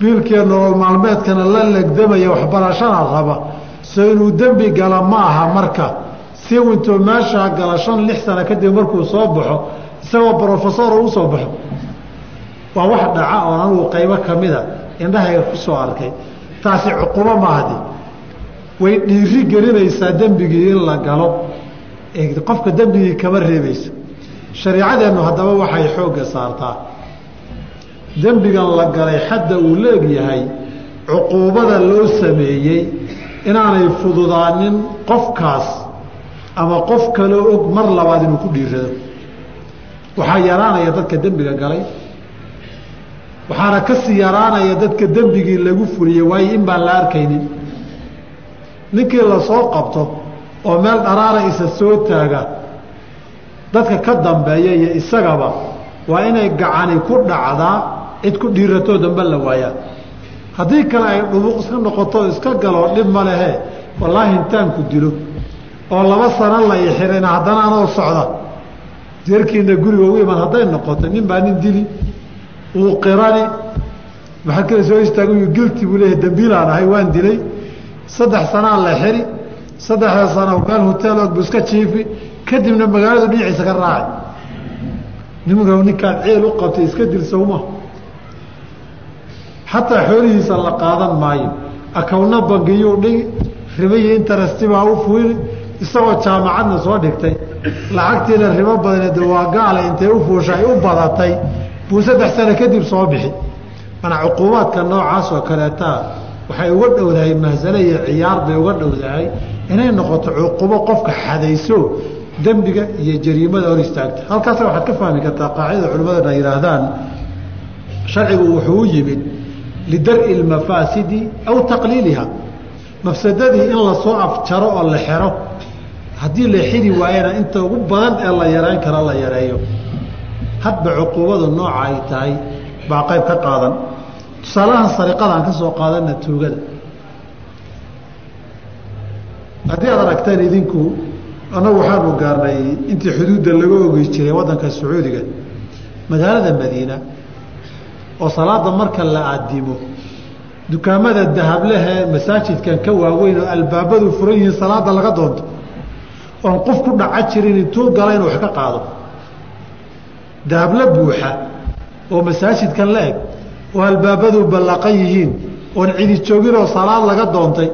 biilkiiyo nolol maalmeedkana la legdamaya waxbarashana raba. So inuu dembi gala ma aha marka. Si intuu meeshaa gala shan lix sano kadib markuu soo baxo isagoo brofesoro u soo baxo. Waa wax dhaca oon anugu qaybo ka mida indhahayga ku soo arkay. Taasi cuqubo maahdi way dhiiri gelinaysaa dembigii in la galo. Qofka dembigii kama reebayso. Shariicadeennu haddaba waxay xoogga saartaa dembigan la galay xadda uu leegyahay cuquubada loo sameeyey inaanay fududaanin qofkaas ama qof kaloo og mar labaad inuu ku dhiirado. Waxaa yaraanaya dadka dembiga galay waxaana ka sii yaraanaya dadka dembigii lagu fuliyey waayo in baan la arkaynin. Ninkii la soo qabto oo meel dharaara isa soo taaga dadka ka dambeeya iyo isagaba waa inay gacani ku dhacdaa cid ku dhiiratoo dambe la waayaa. Haddii kale ay dhubuq iska noqoto iska galoo dhib ma lehe. Wallaahi intaanku dilo. Oo laba sano la ixirayna haddana anoo socda. Jeerkiina guriga ugu iman hadday noqoto nin baa nin dili. Uu qirani. Maxaa kale soo istaaga gilti buu leeyahay dambiilaan ahay waan dilay. Saddex sanaa la xiri. Saddexda sano meel hotel og bu iska jiifi. Kadibna magaaladu dhinaciisa ka raaci nimanka ninkaan ceel u qabtay iska dil sowma xataa xoolihiisa la qaadan maayo. Akawna bangiyuu dhigi ribayi interesti baa u fuili isagoo jaamacadna soo dhigtay. Lacagtiina ribo badanede waa gaala intay u fuushay u badatay. Buu saddex sano kadib soo bixi. Mana cuquubaadka noocaas oo kaleetaa waxay uga dhowdahay mahsale iyo ciyaar bay uga dhowdahay inay noqoto cuqubo qofka xadayso dembiga iyo jariimada hor istaagta. Halkaasa waxaad ka fahmi kartaa qaacidada culimmadana yihaahdaan sharcigu wuxuu u yimid lidar-i aw taqliiliha mafsadadii in la soo afjaro oo la xero haddii la xidi waayana inta ugu badan ee la yareyn kara la yareeyo hadba cuquubadu nooca ay tahay baa qayb ka qaadan tusaalahan sariqadaan ka soo qaadana tuugada haddii aad aragteen idinku annagu waxaanu gaarnay intii xuduudda laga ogi jiray waddanka sacuudiga magaalada madiina oo salaada marka la aadimo. Dukaamada dahablehee masaajidkan ka waaweyn oo albaabadu furan yihiin salaada laga doonto oon qof ku dhaca jirin intuu gala inuu wax ka qaado. Dahable buuxa oo masaajidkan la eg oo albaabadu ballaqan yihiin oon cidi jooginoo salaad laga doontay.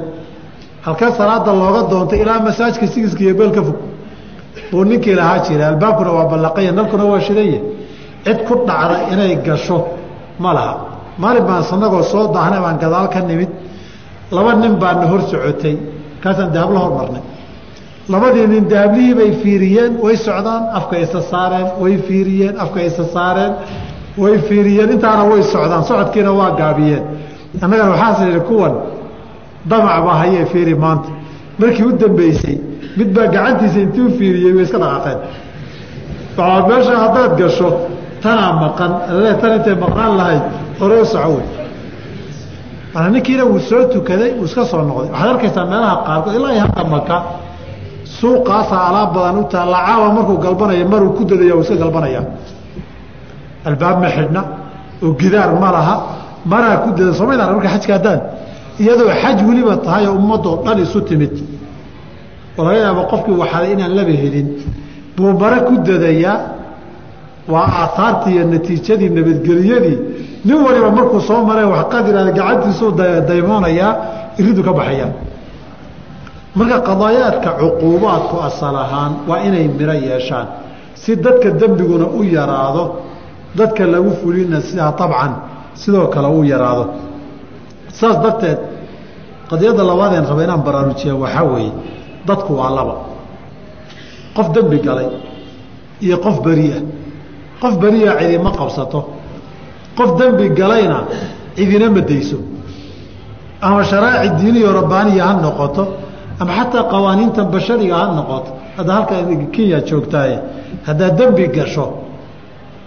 Halkee salaada looga doontay ilaa masaajidka sigiska iyo beel ka fog. Buu ninkii lahaa jira albaabkuna waa ballaqanya nalkuna waa shidanye cid ku dhacda inay gasho ma laha maalin baan sanagoo soo daahnay baan gadaal ka nimid. Laba nin baana hor socotay. Kaasaan dahabla hormarnay labadii nin dahablihii bay fiiriyeen. Way socdaan afka isa saareen. Way fiiriyeen afka isa saareen. Way fiiriyeen. Intaana way socdaan. Socodkiina waa gaabiyeen. Annagana waxaas idhi kuwan damac baa hayee fiiri maanta. Markii u dambeysay mid baa gacantiisa intuu fiiriyey way iska dhaqaaqeen. Waxaad meesha haddaad gasho tanaa maqan tan intay maqnaan lahayd hore u soco wey mana ninkiina wuu soo tukaday wuu iska soo noqday. Waxaad arkaysaa meelaha qaarkood ilaa iyo hadda maka suuqaasaa alaab badan u taalla caawa markuu galbanaya maruu ku dadaya wuu iska galbanaya. Albaab ma xidhna oo gidaar ma laha maraa ku dada somaydan marka xajka haddaan? Iyadoo xaj weliba tahay oo ummadoo dhan isu timid. Oo laga yaabo qofkii waxaday inaan laba helin buu mare ku dadayaa waa aaaartii iyo natiijadii nabadgeliyadii nin waliba markuu soo maree wax qadiraada gacantiisuu daymoonayaa iridu ka baxaya marka qadaayaadka cuquubaadku asal ahaan waa inay miro yeeshaan. Si dadka dembiguna u yaraado dadka lagu fulina sidaa sidoo kale u yaraado. Saas darteed qadiyadda labaadeen raba inaan baraarujiya waxaa weeye dadku waa laba. Qof dembi galay iyo qof beriah qof beriya cidima qabsato. Qof dembi galayna cidina madayso ama sharaaci diiniyo rabbaaniya ha noqoto ama xataa qawaaniintan bashariga ha noqoto. Hadda halka kenya joogtaaye haddaad dembi gasho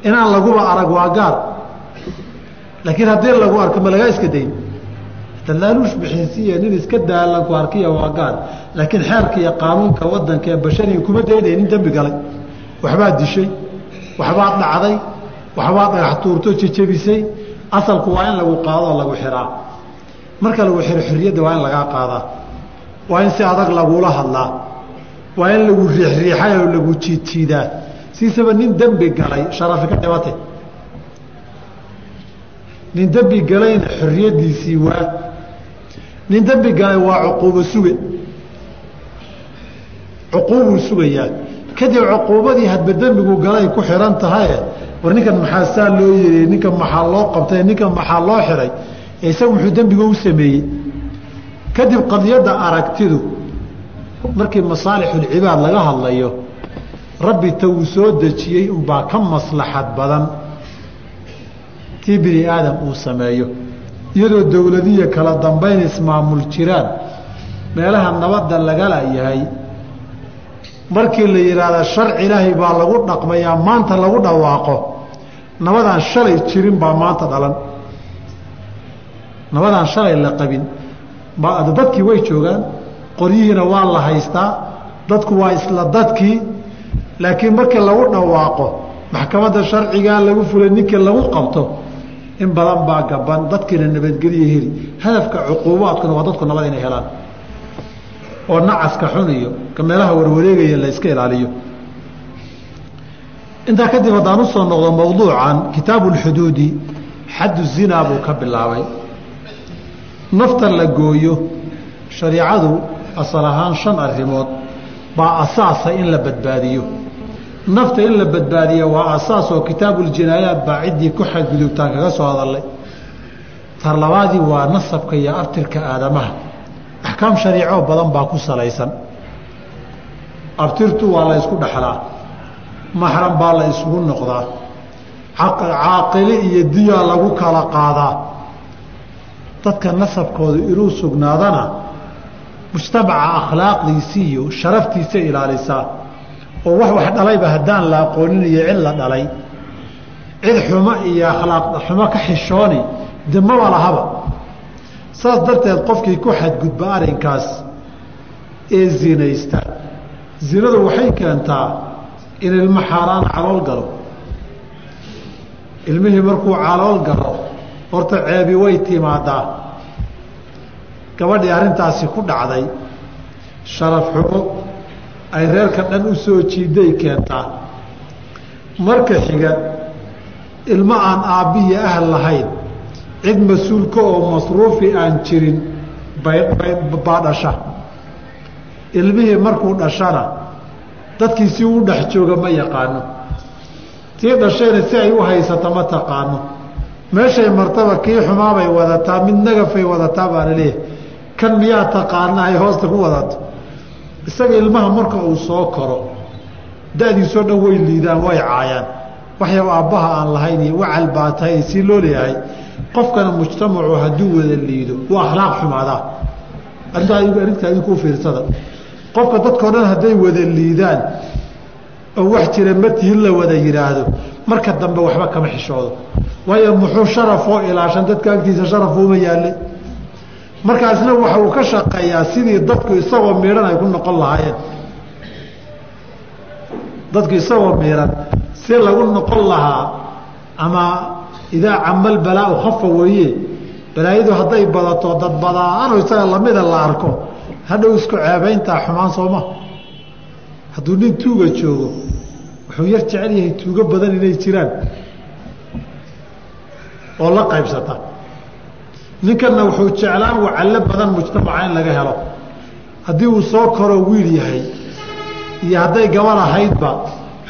inaan laguba arag waa gaar. Laakiin haddii lagu arko ma lagaa iska dayn. Dalaaluush bixinsiiya nin iska daalanku arkiya waa gaar. Laakiin xeerka iyo qaanuunka wadanka ee bashariga kuma daynaya nin dembi galay. Waxbaad dishay waxbaad dhacday waxbaad dhagax tuurto jejebisay asalku waa in lagu qaado oo lagu xiraa marka lagu xiro xorriyadda waa in lagaa qaadaa waa in si adag lagula hadlaa waa in lagu riixriixay oo lagu jiidjiidaa siisaba nin dembi galay sharafi ka dhibatay nin dembi galayna xorriyaddiisii waa nin dembi galay waa cuquubo suge. Cuquubuu sugayaa kadib cuquubadii hadba dembigu galay ku xihan tahaye war ninkan maxaa saa loo yiri ninkan maxaa loo qabtay ninkan maxaa loo xihay isagu muxuu dembiga u sameeyey. Kadib qadiyadda aragtidu markii masaalixulcibaad laga hadlayo rabbi ta uu soo dejiyey unbaa ka maslaxad badan. Tii bini aadam uu sameeyo iyadoo dowladiya kala dambayn ismaamul jiraan meelaha nabadda lagala yahay markii la yidhaahda sharci ilaahay baa lagu dhaqmayaa maanta lagu dhawaaqo. Nabadaan shalay jirin baa maanta dhalan. Nabadaan shalay la qabin. Dadkii way joogaan qoryihiina waa la haystaa dadku waa isla dadkii laakiin markii lagu dhawaaqo maxkamadda sharcigaa lagu fulay ninkii lagu qabto in badan baa gaban dadkiina nabadgelya heli. Hadafka cuquubaadkuna waa dadku nabad inay helaan oo nacaska xun iyo ka meelaha warwareegaya la iska ilaaliyo. Intaa kadib haddaan u soo noqdo mowduucan kitaabu lxuduudi xaddu zinaa buu ka bilaabay. Nafta la gooyo shariicadu asal ahaan shan arrimood baa asaasa in la badbaadiyo. Nafta in la badbaadiya waa asaas oo kitaabuljinaayaat baa ciddii ku xadgudubtaan kaga soo hadalay tar labaadii waa nasabka iyo abtirka aadamaha axkaam shariico badan baa ku salaysan. Abtirtu waa la ysku dhexlaa maxram baa la isugu noqdaa. Caaqili iyo diyaa lagu kala qaadaa. Dadka nasabkooda inuu sugnaadana mujtamaca akhlaaqdiisii iyo sharaftiisa ilaalisaa. Oo wax wax dhalayba haddaan la aqoonin iyo cid la dhalay. Cid xumo iyo akhlaaq xumo ka xishooni de maba lahaba saas darteed qofkii ku xadgudba arrinkaas ee zinaysta. Zinadu waxay keentaa in ilmo xaaraan calool galo. Ilmihii markuu calool galo horta ceebi way timaadaa. Gabadhii arrintaasi ku dhacday sharaf xumo ay reerka dhan u soo jiiday keentaa. Marka xiga ilmo aan aabbihi ahl lahayn cid mas'uulka oo masruufi aan jirin baa dhasha. Ilmihii markuu dhashana dadkii si uu dhex jooga ma yaqaano. Tii dhashayna si ay u haysato ma taqaano. Meeshay martaba kii xumaabay wadataa mid nagafay wadataa baa la leeyahay. Kan miyaa taqaana ay hoosta ku wadato? Isaga ilmaha marka uu soo koro da-diisoo dhan way liidaan way caayaan. Waxyaaba aabbaha aan lahayn iyo wacal baa tahay si loo leeyahay qofkana mujtamacu hadduu wada liido waa akhlaaq xumaadaa arrintaa idinkuu fiirsada. Qofka dadkao dhan hadday wada liidaan oo wax jira matihin la wada yidhaahdo marka dambe waxba kama xishoodo. Waayo muxuu sharafoo ilaashan dadka agtiisa sharaf uma yaalle markaasna waxa uu ka shaqeeyaa sidii dadku isagoo miidhan ay ku noqon lahaayeen. Dadku isagoo miidhan si lagu noqon lahaa ama idaa camal balaa-u khafa weeye balaayadu hadday badato dad badaano isaga lamida la arko hadhow isku ceebayntaa xumaan sooma hadduu nin tuuga joogo wuxuu yar jecel yahay tuugo badan inay jiraan oo la qaybsata ninkanna wuxuu jeclaan wacallo badan mujtamaca in laga helo haddii uu soo koro wiil yahay iyo hadday gabar ahaydba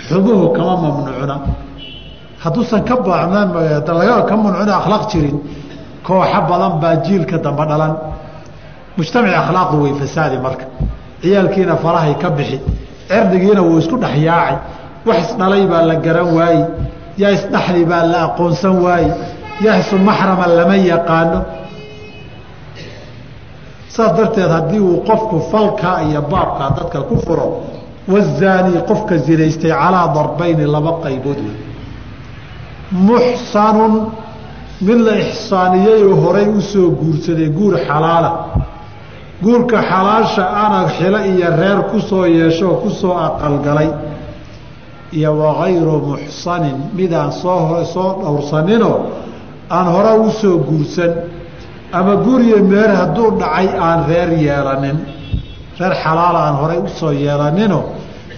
xumuhu kama mamnuucna hadduusan ka laga ka mamnuucna akhlaaq jirin kooxo badan baa jiilka dambe dhalan. Mujtamaci akhlaaqdu way fasaadi marka. Ciyaalkiina farahay ka bixi cirdigiina wuu isku dhex yaacay. Wax isdhalay baa la garan waaye yaa isdhaxli baa la aqoonsan waaye yaa isu maxrama lama yaqaano. Saas darteed haddii uu qofku falkaa iyo baabkaa dadka ku furo wazaanii qofka zinaystay calaa darbayni laba qaybood. wey muxsanun mid la ixsaaniyey oo horay u soo guursaday guur xalaala. Guurka xalaasha ana xilo iyo reer ku soo yeeshoo ku soo aqalgalay iyo wakayru muxsanin midaan soo soo dhowrsaninoo aan hore u soo guursan. Ama guriyo meer hadduu dhacay aan reer yeelanin. Reer xalaala aan horay u soo yeelanino.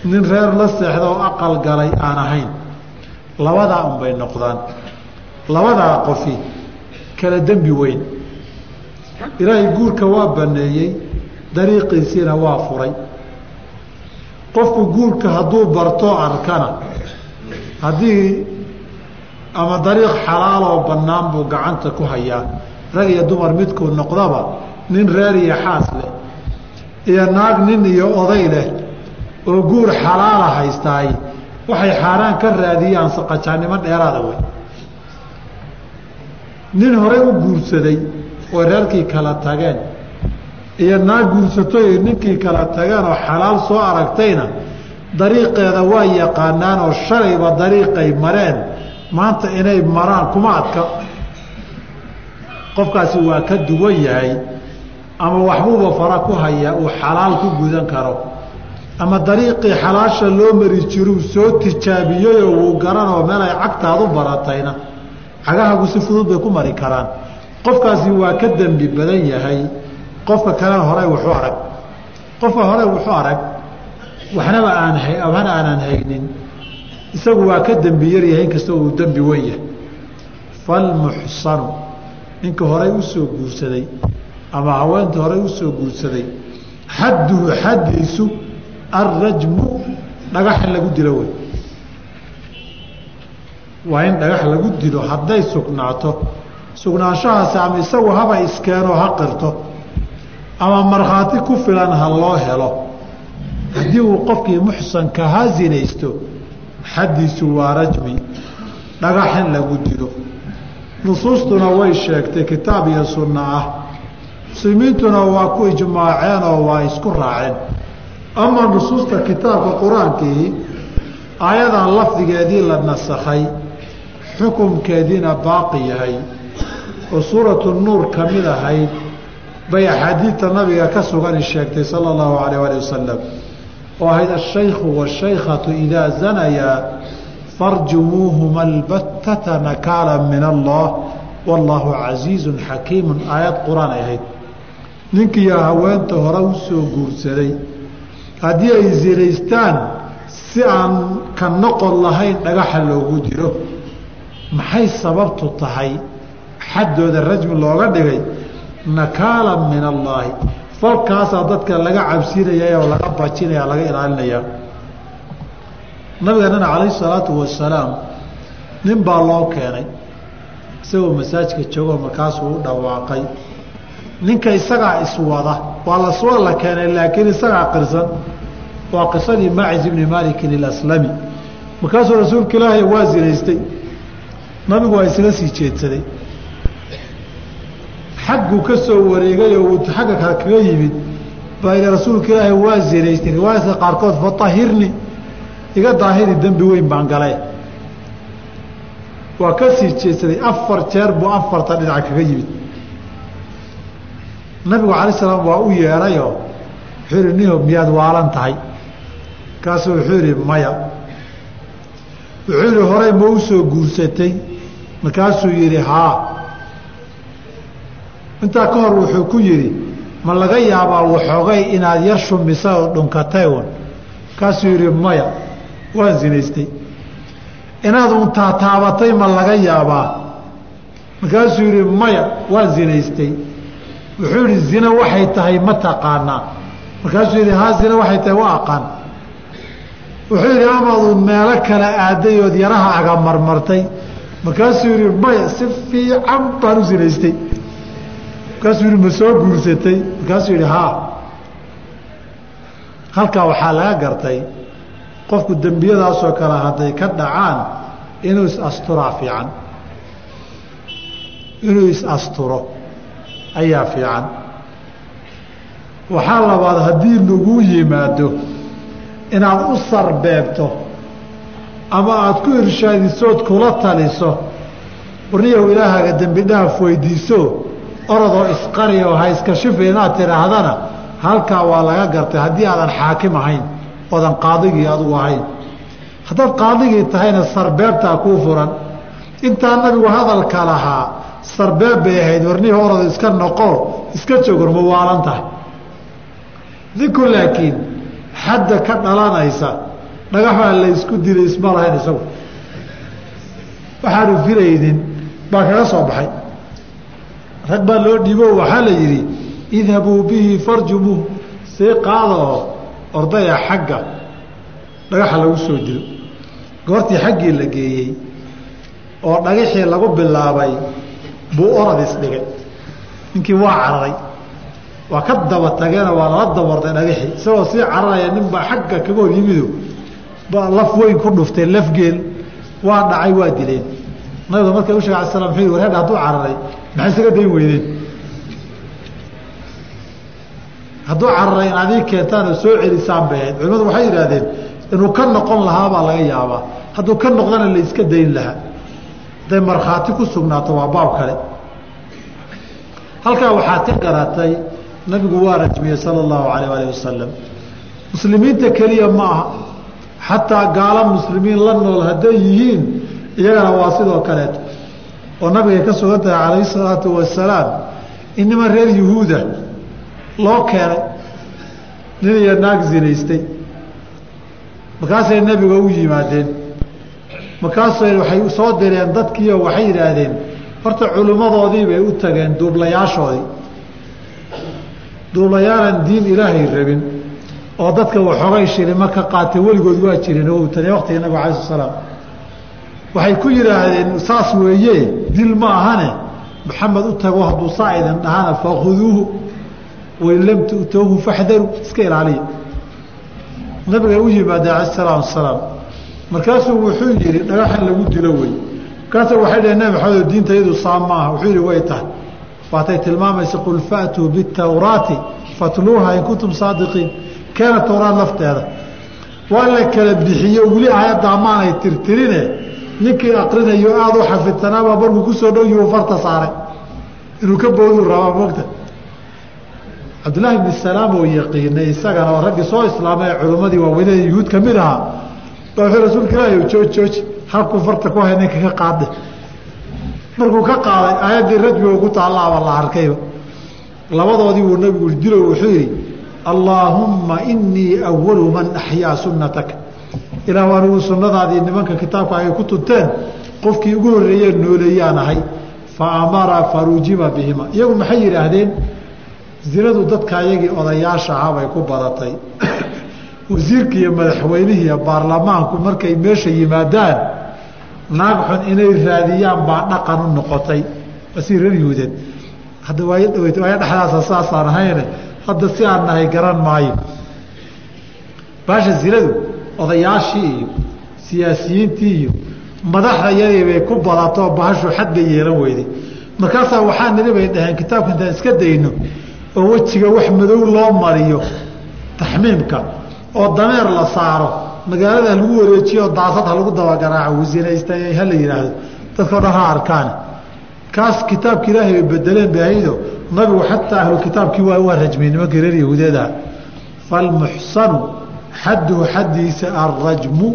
Nin reer la seexda oo aqal galay aan ahayn labadaa unbay noqdaan. Labadaa qofi kala dembi weyn. Ilaahay guurka waa baneeyey dariiqiisiina waa furay. Qofku guurka hadduu bartoo arkana haddii ama dariiq xalaaloo bannaan buu gacanta ku hayaa rag iyo dumar midkuu noqdaba nin reer iyo xaas leh iyo naag nin iyo oday leh oo guur xalaala haystaay waxay xaaraan ka raadiyaan saqajaannimo dheeraada wey nin horey u guursaday oo reerkii kala tageen iyo naag guursatoy ninkii kala tageen oo xalaal soo aragtayna dariiqeeda waa yaqaanaan oo shalayba dariiqay mareen. Maanta inay maraan kuma adka. Qofkaasi waa ka duwan yahay ama waxbuuba fara ku haya uu xalaal ku gudan karo ama dariiqii xalaasha loo mari jiruu soo tijaabiyeyoo wuu garanoo meel ay cagtaadu baratayna. Cagahagu si fudud bay ku mari karaan. Qofkaasi waa ka dembi badan yahay. Qofka kalena horey wuxuu arag. Qofka horey wuxuu arag waxnaba aan waxna aanan haynin. Isagu waa ka dembi yaryahay inkastoo uu dembi wen yahay. Falmuxsanu ninka horey u soo guursaday ama haweenta horey u soo guursaday xadduhu xaddiisu alrajmu dhagax in lagu dilo wey waa in dhagax lagu dilo hadday sugnaato sugnaanshahaasi ama isagu haba iskeenoo ha qirto ama markhaati ku filan ha loo helo haddii uu qofkii muxsanka ha sinaysto xaddiisu waa rajmi dhagax in lagu dilo nusuustuna way sheegtay kitaab iyo sunno ah muslimiintuna waa ku ijmaaceen oo waa isku raaceen ama nusuusta kitaabka qur'aankii aayadan lafdigeedii la nasakhay xukumkeediina baaqi yahay oo suuratu nuur ka mid ahayd bay axaadiidta nabiga ka sugani sheegtay sala allahu alayh ali wasalam oo ahayd ashaykhu waashaykhatu idaa zanayaa farjumuuhuma albattata nakaala min allah wallaahu casiizun xakiimun. Aayad qur'aan ay ahayd. Ninkiiyo haweenta hore u soo guursaday haddii ay zinaystaan si aan ka noqon lahayn dhagaxa loogu dilo maxay sababtu tahay? Xaddooda rajmi looga dhigay nakaala min allaahi falkaasaa dadka laga cabsinaya oo laga bajinaya laga ilaalinaya nabigeenana calayhi salaatu wasalaam nin baa loo keenay. Isagoo masaajka joogoo markaasuu u dhawaaqay. Ninka isagaa iswada waa la soo la keenay laakiin isagaa qirsan waa qisadii maacis ibni malikin ilaslami markaasuu rasuulka ilaahay waa zinaystay. Nabigu waa isaga sii jeedsaday. Xagguu ka soo wareegay oo uu xagga kale kaga yimid baa ila rasuulka ilaahay waa zinaystay. Riwaayadka qaarkood fatahirni iga daahiri dembi weyn baan galay. Waa ka sii jeedsaday. Afar jeer buu afarta dhinaca kaga yimid nabigu calay salaam waa u yeedhayoo wuxuu yihi niho miyaad waalan tahay? Kaasuu wuxuu yihi maya. Wuxuu yihi horey ma u soo guursatay. Markaasuu yidhi haa. Intaa ka hor wuxuu ku yidhi ma laga yaabaa waxoogay inaad yar shumisa oo dhunkatay un markaasuu yidhi maya waan zinaystay inaad un taataabatay ma laga yaabaa. Markaasuu yidhi maya waan zinaystay wuxuu yihi zina waxay tahay ma taqaanaa. Markaasuu yidhi haa zina waxay tahay waa aqaan. Wuxuu yidhi amaadu meelo kale aaday ood yaraha agamarmartay markaasuu yidhi maya si fiican baan u zinaystay markaasuu yihi ma soo guursatay. Markaasuu yidhi haa. Halkaa waxaa laga gartay qofku dembiyadaasoo kale hadday ka dhacaan inuu is-asturaa fiican inuu is-asturo ayaa fiican. Waxaa labaad haddii lagu yimaado inaad u sarbeebto ama aada ku irshaadisood kula taliso warniyahu ilaahaaga dembi dhaaf weydiiso orodoo isqari oo ha iska shifi inaad tidhaahdana halkaa waa laga gartay. Haddii aadan xaakim ahayn oodan qaadigii adugu ahayn. Haddaad qaadigii tahayna sarbeebtaa kuu furan. Intaa nabigu hadalka lahaa sarbeeb bay ahayd warnihii orod iska noqo iska jogor ma waalan tahay. Ninku laakiin xadda ka dhalanaysa dhagaxbaa la ysku dilay isma lahayn isagu. Waxaanu filaynin baa kaga soo baxay. Rag baa loo dhiibo waxaa la yidhi idhabuu bihi farjumuuh see qaada ordaya xagga dhagaxa lagu soo dilo. Goortii xaggii la geeyey oo dhagaxii lagu bilaabay buu orad isdhigay. Ninkii waa cararay. Waa ka daba tageena waa lala dabarday dhagaxii isagoo sii cararaya nin baa xagga kaga hor yimido baa laf weyn ku dhuftay lafgeel waa dhacay waa dileen nabiga markay u sheg ala slam wuxuu warhadha hadduu cararay maxay isaga dayn weydeen? Hadduu cararay in adii keentaan oo soo celisaan bay ahayd. Culimadu waxay yidhaahdeen inuu ka noqon lahaa baa laga yaabaa. Hadduu ka noqdana la iska dayn lahaa hadday markhaati ku sugnaato waa baab kale. Halkaa waxaad ka garatay nabigu waa rajmiyey sala allahu alayh alih wasalam muslimiinta keliya ma aha xataa gaalo muslimiin la nool hadday yihiin iyagana waa sidoo kaleeto oo nabigay ka sugan tahay calayhi salaatu wasalaam in niman reer yuhuuda loo keenay nin iyo naag zinaystay. Markaasay nebiga u yimaadeen markaasay waxay soo direen dadkiioo waxay yidhaahdeen horta culimmadoodii bay u tageen duublayaashoodii. Duublayaalan diin ilaahay rabin oo dadka waxoogay shilimo ka qaatay weligood waa jireen o tane waqtiga nabiga alai sl waxay ku yidhaahdeen saas weeye dil ma ahane. Maxamed u tago hadduu saa idin dhahana fakhuduuhu wain lam tu'towhu iska ilaaliya. Nabiga u yimaadeen ala salaam salaam markaasuu wuxuu yihi dhagaxan lagu dilo wey. Markaasa waxay dhaheen nabi maxamed diinta iyadu saa maaha. Wuxuu yihi way tahay. Waatay tilmaamaysa qul faatuu bitawraati fatluuha in kuntum saadiqiin. Keena towraad lafteeda. Waa la kala bixiyo weli aayadda amaanay tirtirine. Ninkii akrinayo aada u xafidsanaabaa markuu ku soo dhow yihu farta saaray. Inuu ka booduu rabaa mogta cabdullaahi bni salaam oo yaqiinay isagana oo raggii soo islaamay ee culimmadii waaweynada yuhuud ka mid ahaa wuxuu rasuulka ilaahi jooj jooji halkuu farta ku hay ninka ka qaade markuu ka qaaday aayaddii rajmiga ku taallaaba la arkayba labadoodii buu nabigu dilo wuxuu yidhi allaahumma inii awalu man axyaa sunnataka ilaah anigu sunnadaadii nimanka kitaabka ay ku tunteen qofkii ugu horreeyee nooleeyaan ahay. Fa amara farujima bihima. Iyagu maxay yidhaahdeen? Zinadu dadka ayagii odayaasha ahaa bay ku badatay wasiirka iyo madaxweynihii baarlamaanku markay meesha yimaadaan naag xun inay raadiyaan baa dhaqan u noqotay. Asi reer yuhuudeed. Hadda waay waaya dhexdaasa saasaan ahayne hadda si aan nahay garan maayo. Baasha zinadu odayaashii iyo siyaasiyiintii iyo madaxda yadii bay ku badatoo bahashu xad bay yeelan weyday markaasaa waxaa nili bay dhaheen kitaabka intaan iska dayno oo wejiga wax madow loo mariyo taxmiimka oo dameer la saaro magaalada lagu wareejiyo daasad ha lagu dabagaraaco wasinaysta hala yidhaahdo dadkao dhan ha arkaan. Kaas kitaabka ilaahay bay bedeleen bahaydo nabigu xataa ahlu waa waa rajmiyey nimankii reer yahuudeedaha falmuxsanu xadduhu xaddiisa alrajmu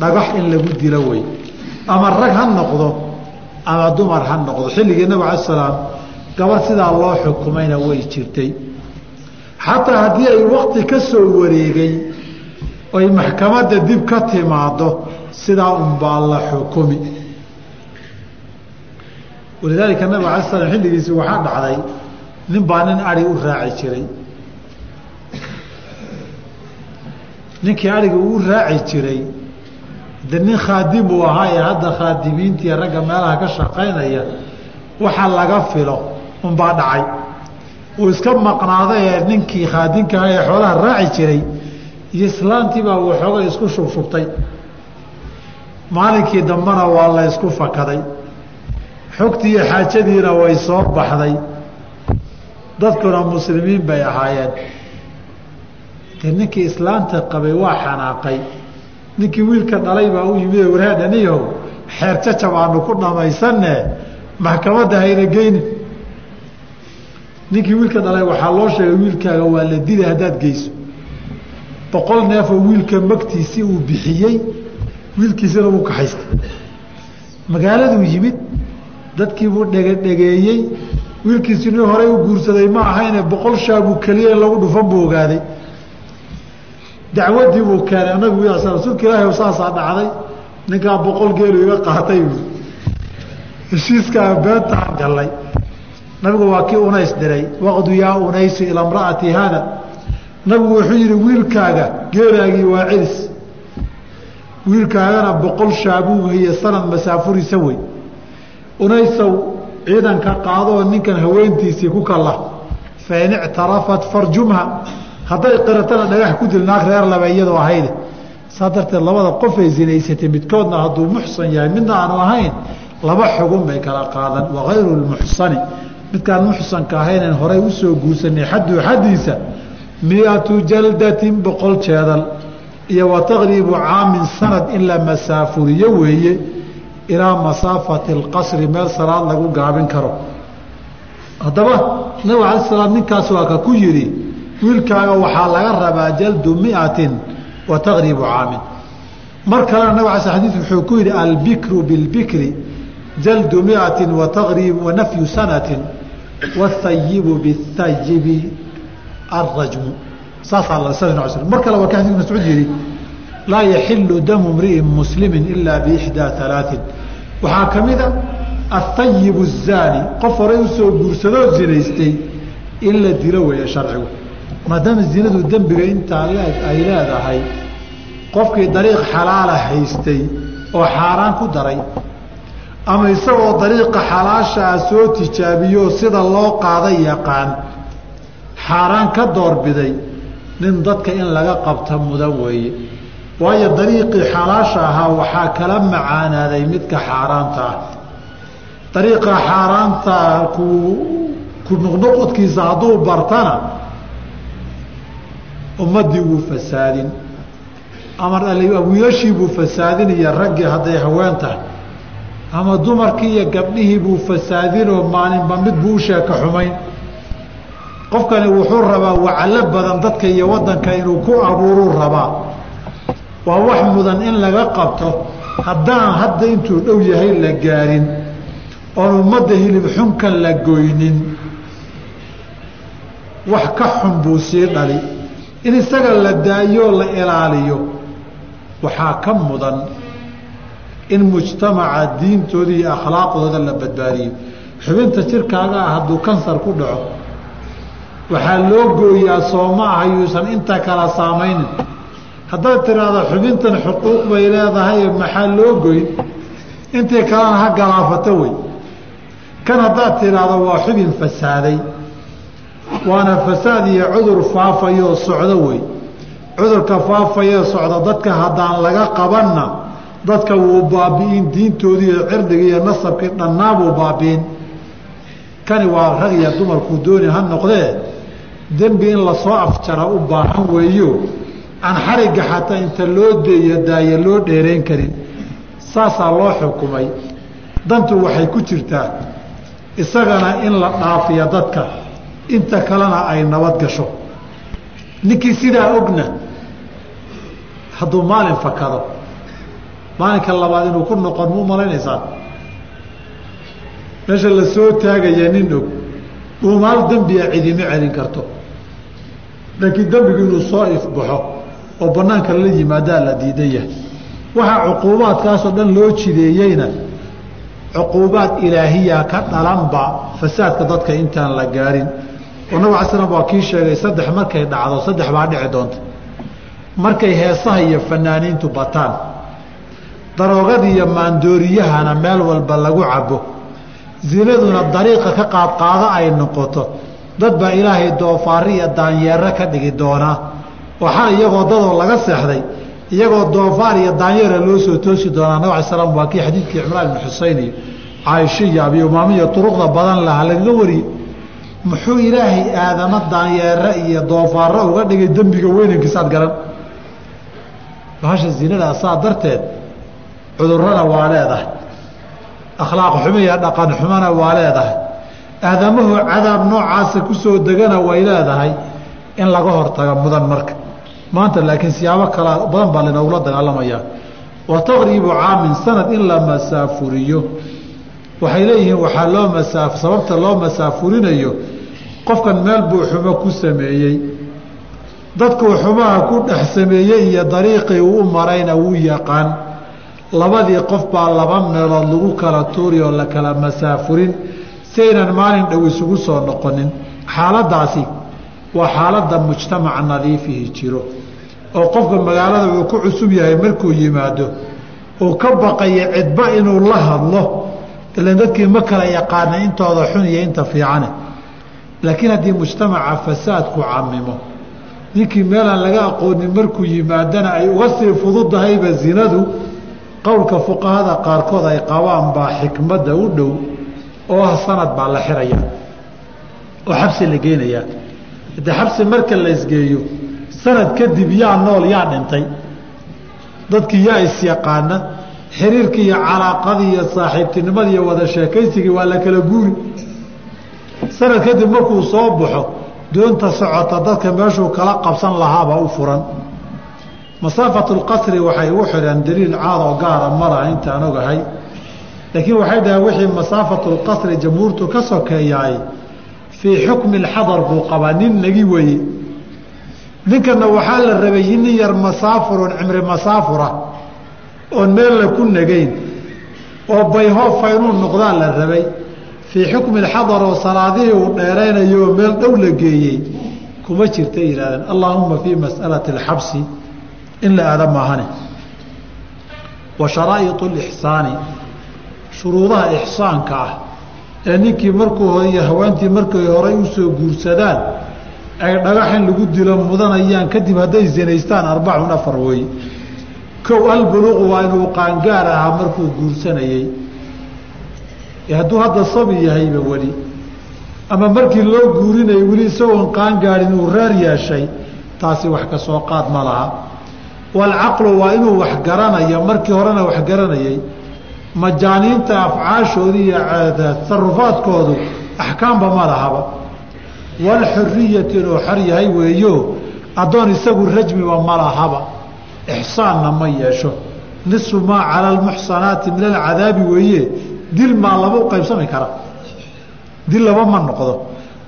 dhagax in lagu dilo wey. Ama rag ha noqdo ama dumar ha noqdo. Xilligii nabig ala salaam gabar sidaa loo xukumayna way jirtay. Xataa haddii ay wakti ka soo wareegay oy maxkamadda dib ka timaado sidaa unbaa la xukumi. Walidaalika nabig ala slam xilligiisi waxaa dhacday nin baa nin ari u raaci jiray. Ninkii ariga uu raaci jiray de nin khaadim uu ahaa ee hadda khaadimiintii ragga meelaha ka shaqaynaya waxa laga filo unbaa dhacay. Uu iska maqnaaday ee ninkii khaadinka ee xoolaha raaci jiray iyo islaantii baa waxoogay isku shubshubtay. Maalinkii dambena waa la ysku fakaday. Xogtii iyo xaajadiina way soo baxday. Dadkuna muslimiin bay ahaayeen. De ninkii islaanta qabay waa xanaaqay. Ninkii wiilka dhalay baa u yimid warhaadhaniyahow xeer jacab aanu ku dhamaysanne maxkamadda hayna geyni ninkii wiilka dhalay waxaa loo sheegay wiilkaaga waa la dilay haddaad geyso boqol neefoo wiilka magtiisii uu bixiyey wiilkiisina wuu kaxaystay. Magaaladuu yimid dadkiibuu dhegedhegeeyey wiilkiisi nin horey u guursaday ma ahayne boqol shaabuu keliya lagu dhufan buu ogaaday. Dacwadii buu keenay nabigu rasuulka ilaahi saasaa dhacday ninkaa boqol geelu iga qaatay. Heshiiskaa beentaan gallay. Nabigu waa kii unays diray waqdu yaa unaysu ilaa mra'ati nabigu wuxuu yidhi wiilkaaga geelaagii waa celis. Wiilkaagana boqol shaabuu hiye sanad masaafuriisa wey unaysow ciidanka qaadoo ninkan haweentiisii ku kalla. Fain ictarafat farjumha. Hadday qiratana dhagax ku dil reer laba iyadoo ahayde. Saa darteed labada qofay zinaysatay midkoodna hadduu muxsan yahay midna aanu ahayn laba xugun bay kala qaadan. Wakayru lmuxsani midkaan muxsanka ahaynan horay u soo guursanay xaduu xaddiisa miatu jaldatin boqol jeedal iyo wa caamin sanad in la masaafuriyo weeye ilaa masaafati alqasri meel salaad lagu gaabin karo haddaba nabig ala slam ninkaas waa ka ku yidhi wiilkaaga waxaa laga rabaa jaldu miatin wa taqriibu caamin mar kalena nabig ala xadis wuxuu ku yidhi albikru bilbikri jaldu miatin wa taqriib wa sanatin wahayibu bihayibi arajmu saasaa mar kale ka xadis mascuud yidhi laa yaxilu damu mri'in muslimi ilaa biixdaa alaain waxaa ka mida ahayibu الzaani qof horay u soo guursadoo zinaystay in la dilo weeye sharcigu maadaama zinadu dembiga intaa ay leedahay qofkii dariiq xalaala haystay oo xaaraan ku daray ama isagoo dariiqa xalaashaa soo tijaabiyo sida loo qaada yaqaan xaaraan ka doorbiday nin dadka in laga qabta mudan weeye. Waayo dariiqii xalaasha ahaa waxaa kala macaanaaday midka xaaraanta ah. Dariiqa xaaraanta ku ku nuqnuqodkiisa hadduu bartana ummaddii wuu fasaadin. Ama wiilashii buu fasaadin iyo raggii hadday haween tahay. Ama dumarkii iyo gabdhihii buu fasaadinoo maalinba mid buu u xumayn qofkani wuxuu rabaa wacalo badan dadka iyo waddanka inuu ku abuuruu rabaa. Waa wax mudan in laga qabto. Haddaan hadda intuu dhow yahay la gaarin oon ummadda hilib xunkan la goynin wax ka xun buu sii dhali. In isaga la daayoo la ilaaliyo waxaa ka mudan in mujtamaca diintooda iyo akhlaaqdooda la badbaadiyo. Xubinta jirkaaga ah hadduu kansar ku dhaco waxaa loo gooyaa soo ma aha yuusan inta kala saamaynin haddaad tiraahdo xubintan xuquuq bay leedahay maxaa loo goyn intii kalena ha galaafato wey. Kan haddaad tiraahdo waa xubin fasaaday. Waana fasaad iyo cudur faafayoo socdo wey. Cudurka faafayee socda dadka haddaan laga qabanna dadka wuu baabi'in diintoodii iyo cirdigii iyo nasabkii dhannaabuu baabi'in. Kani waa rag iyo dumarkuu dooni ha noqdee dembi in la soo afjara u baahan weeyo. Aan xarigga xataa inta loo deeyo daaye loo dheerayn karin. Saasaa loo xukumay. Dantu waxay ku jirtaa isagana in la dhaafiya dadka. Inta kalena ay nabad gasho. Ninkii sidaa ogna hadduu maalin fakado maalinka labaad inuu ku noqon mu malaynaysaa? Meesha la soo taagaya nin og. Dhuumaal dembiga cidima celin karto laakiin dembigu inuu soo ifbaxo oo banaanka lala yimaadaa la diidan yahay. Waxaa cuquubaadkaasoo dhan loo jideeyeyna cuquubaad ilaahiya ka dhalanba fasaadka dadka intaan la gaarin. Oo nabig ala slam waa kii sheegay saddex markay dhacdo saddex baa dhici doonta. Markay heesaha iyo fanaaniintu bataan daroogada iyo maandooriyahana meel walba lagu cabo. Zinaduna dariiqa ka qaadqaado ay noqoto dad baa ilaahay doofaari iyo daanyeero ka dhigi doonaa waxaa iyagoo dadoo laga seexday iyagoo doofaar iyo daanyeera loo soo toosi doonaa. Nabig ala slam waa kii xadiidkii cimraan ibn xuseyn iyo caaisho iyo abi umaamiya turuqda badan laha lagaga wariyey muxuu ilaahay aadama daanyeere iyo doofaaro uga dhigay dembiga weynankiisaad garan? Bahasha zinada saa darteed cudurrana waa leedahay. Akhlaaq xumo iyo dhaqan xumona waa leedahay aadamahu cadaab noocaasa ku soo degana way leedahay in laga hortaga mudan marka. Maanta laakiin siyaabo kala badan baa linoogula dagaalamayaa wa taqriibu caamin sanad in la masaafuriyo. Waxay leeyihiin waxaa loo masaa sababta loo masaafurinayo qofkan meel buu xumo ku sameeyey. Dadkuu xumaha ku dhex sameeyey iyo dariiqii uu marayna wuu yaqaan. Labadii qof baa laba meelood lagu kala tuuri oo la kala masaafurin si aynan maalin dhow isugu soo noqonin xaaladdaasi waa xaaladda mujtamaca nadiifihi jiro oo qofka magaalada uu ku cusub yahay markuu yimaado uu ka baqaya cidba inuu la hadlo ilan dadkii ma kala yaqaana intooda xun iyo inta fiicane. Laakiin haddii mujtamaca fasaadku camimo ninkii meelaan laga aqoonin markuu yimaadana ay uga sii fududahayba zinadu qowlka fuqahada qaarkood ay qabaan baa xikmadda u dhow oo ah sanad baa la xiraya oo xabsi la geynayaa haddii xabsi marka la isgeeyo sanad kadib yaa nool yaa dhintay. Dadkii yaa isyaqaana xiriirkii iyo calaaqadii iyo saaxiibtinimadii iyo wada sheekaysigii waa la kala guuri. Sanad kadib markuu soo baxo doonta socota dadka meeshuu kala qabsan lahaabaa u furan. Masaafatu lqasri waxay ugu xidheen daliil caad oo gaara ma laha intaan ogahay laakiin waxay dhaheen wixii masaafatu lqasri jamhuurtu ka sokeeyaay fii xukmi lxadar buu qabaa nin nagi weye ninkana waxaa la rabay nin yar masaafurun cimri masaafura oon meel la ku nagayn oo bayhoofa inuu noqdaa la rabay. Fii xukmi lxadar oo salaadihii uu dheeraynayo oo meel dhow la geeyey kuma jirta yidhahdeen allaahuma fii mas'alati alxabsi in la aada maahane. Wa اlixsaani shuruudaha ixsaanka ah ee ninkii markuu hore iyo haweentii markay horay u soo guursadaan ay dhagax in lagu dilo mudanayaan kadib hadday zinaystaan arbacun afar weeye kow albuluuqu waa inuu qaangaar ahaa markuu guursanayey hadduu hadda sabi yahayba weli. Ama markii loo guurinayay weli isagoon qaangaarin uu reer yeeshay taasi wax ka soo qaad ma laha. Walcaqlu waa inuu wax garanayo markii horena wax garanayay majaaniinta afcaashoodii iyo tasarufaadkoodu axkaamba ma lahaba. Walxuriyatu inuu xor yahay weeyo addoon isagu rajmiba ma lahaba. Ixsaanna ma yeesho. Nisfu maa cala almuxsanaati min alcadaabi weeye dil maa laba u qaybsami kara. Dil laba ma noqdo.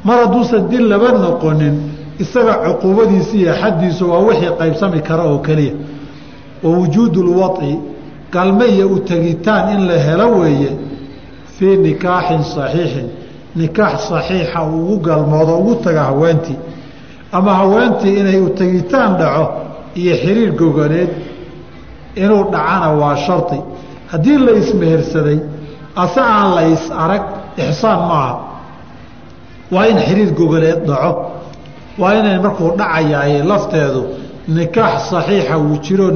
Mar hadduusan dil laba noqonin isaga cuquubadiisi iyo xaddiisu waa wixii qaybsami kara oo keliya. Wa wujuudu lwaطi galme iyo u tegitaan in la helo weeye fii nikaaxin saxiixin. Nikaax saxiixa uu ugu galmoodo ugu taga haweentii. Ama haweentii inay u tegitaan dhaco iyo xiriir gogoleed inuu dhacana waa shardi haddii la ismehersaday ase aan la is arag ixsaan maaha waa in xiriir gogoleed dhaco. Waa inay markuu dhacayaay lafteedu nikaax saxiixa uu jiro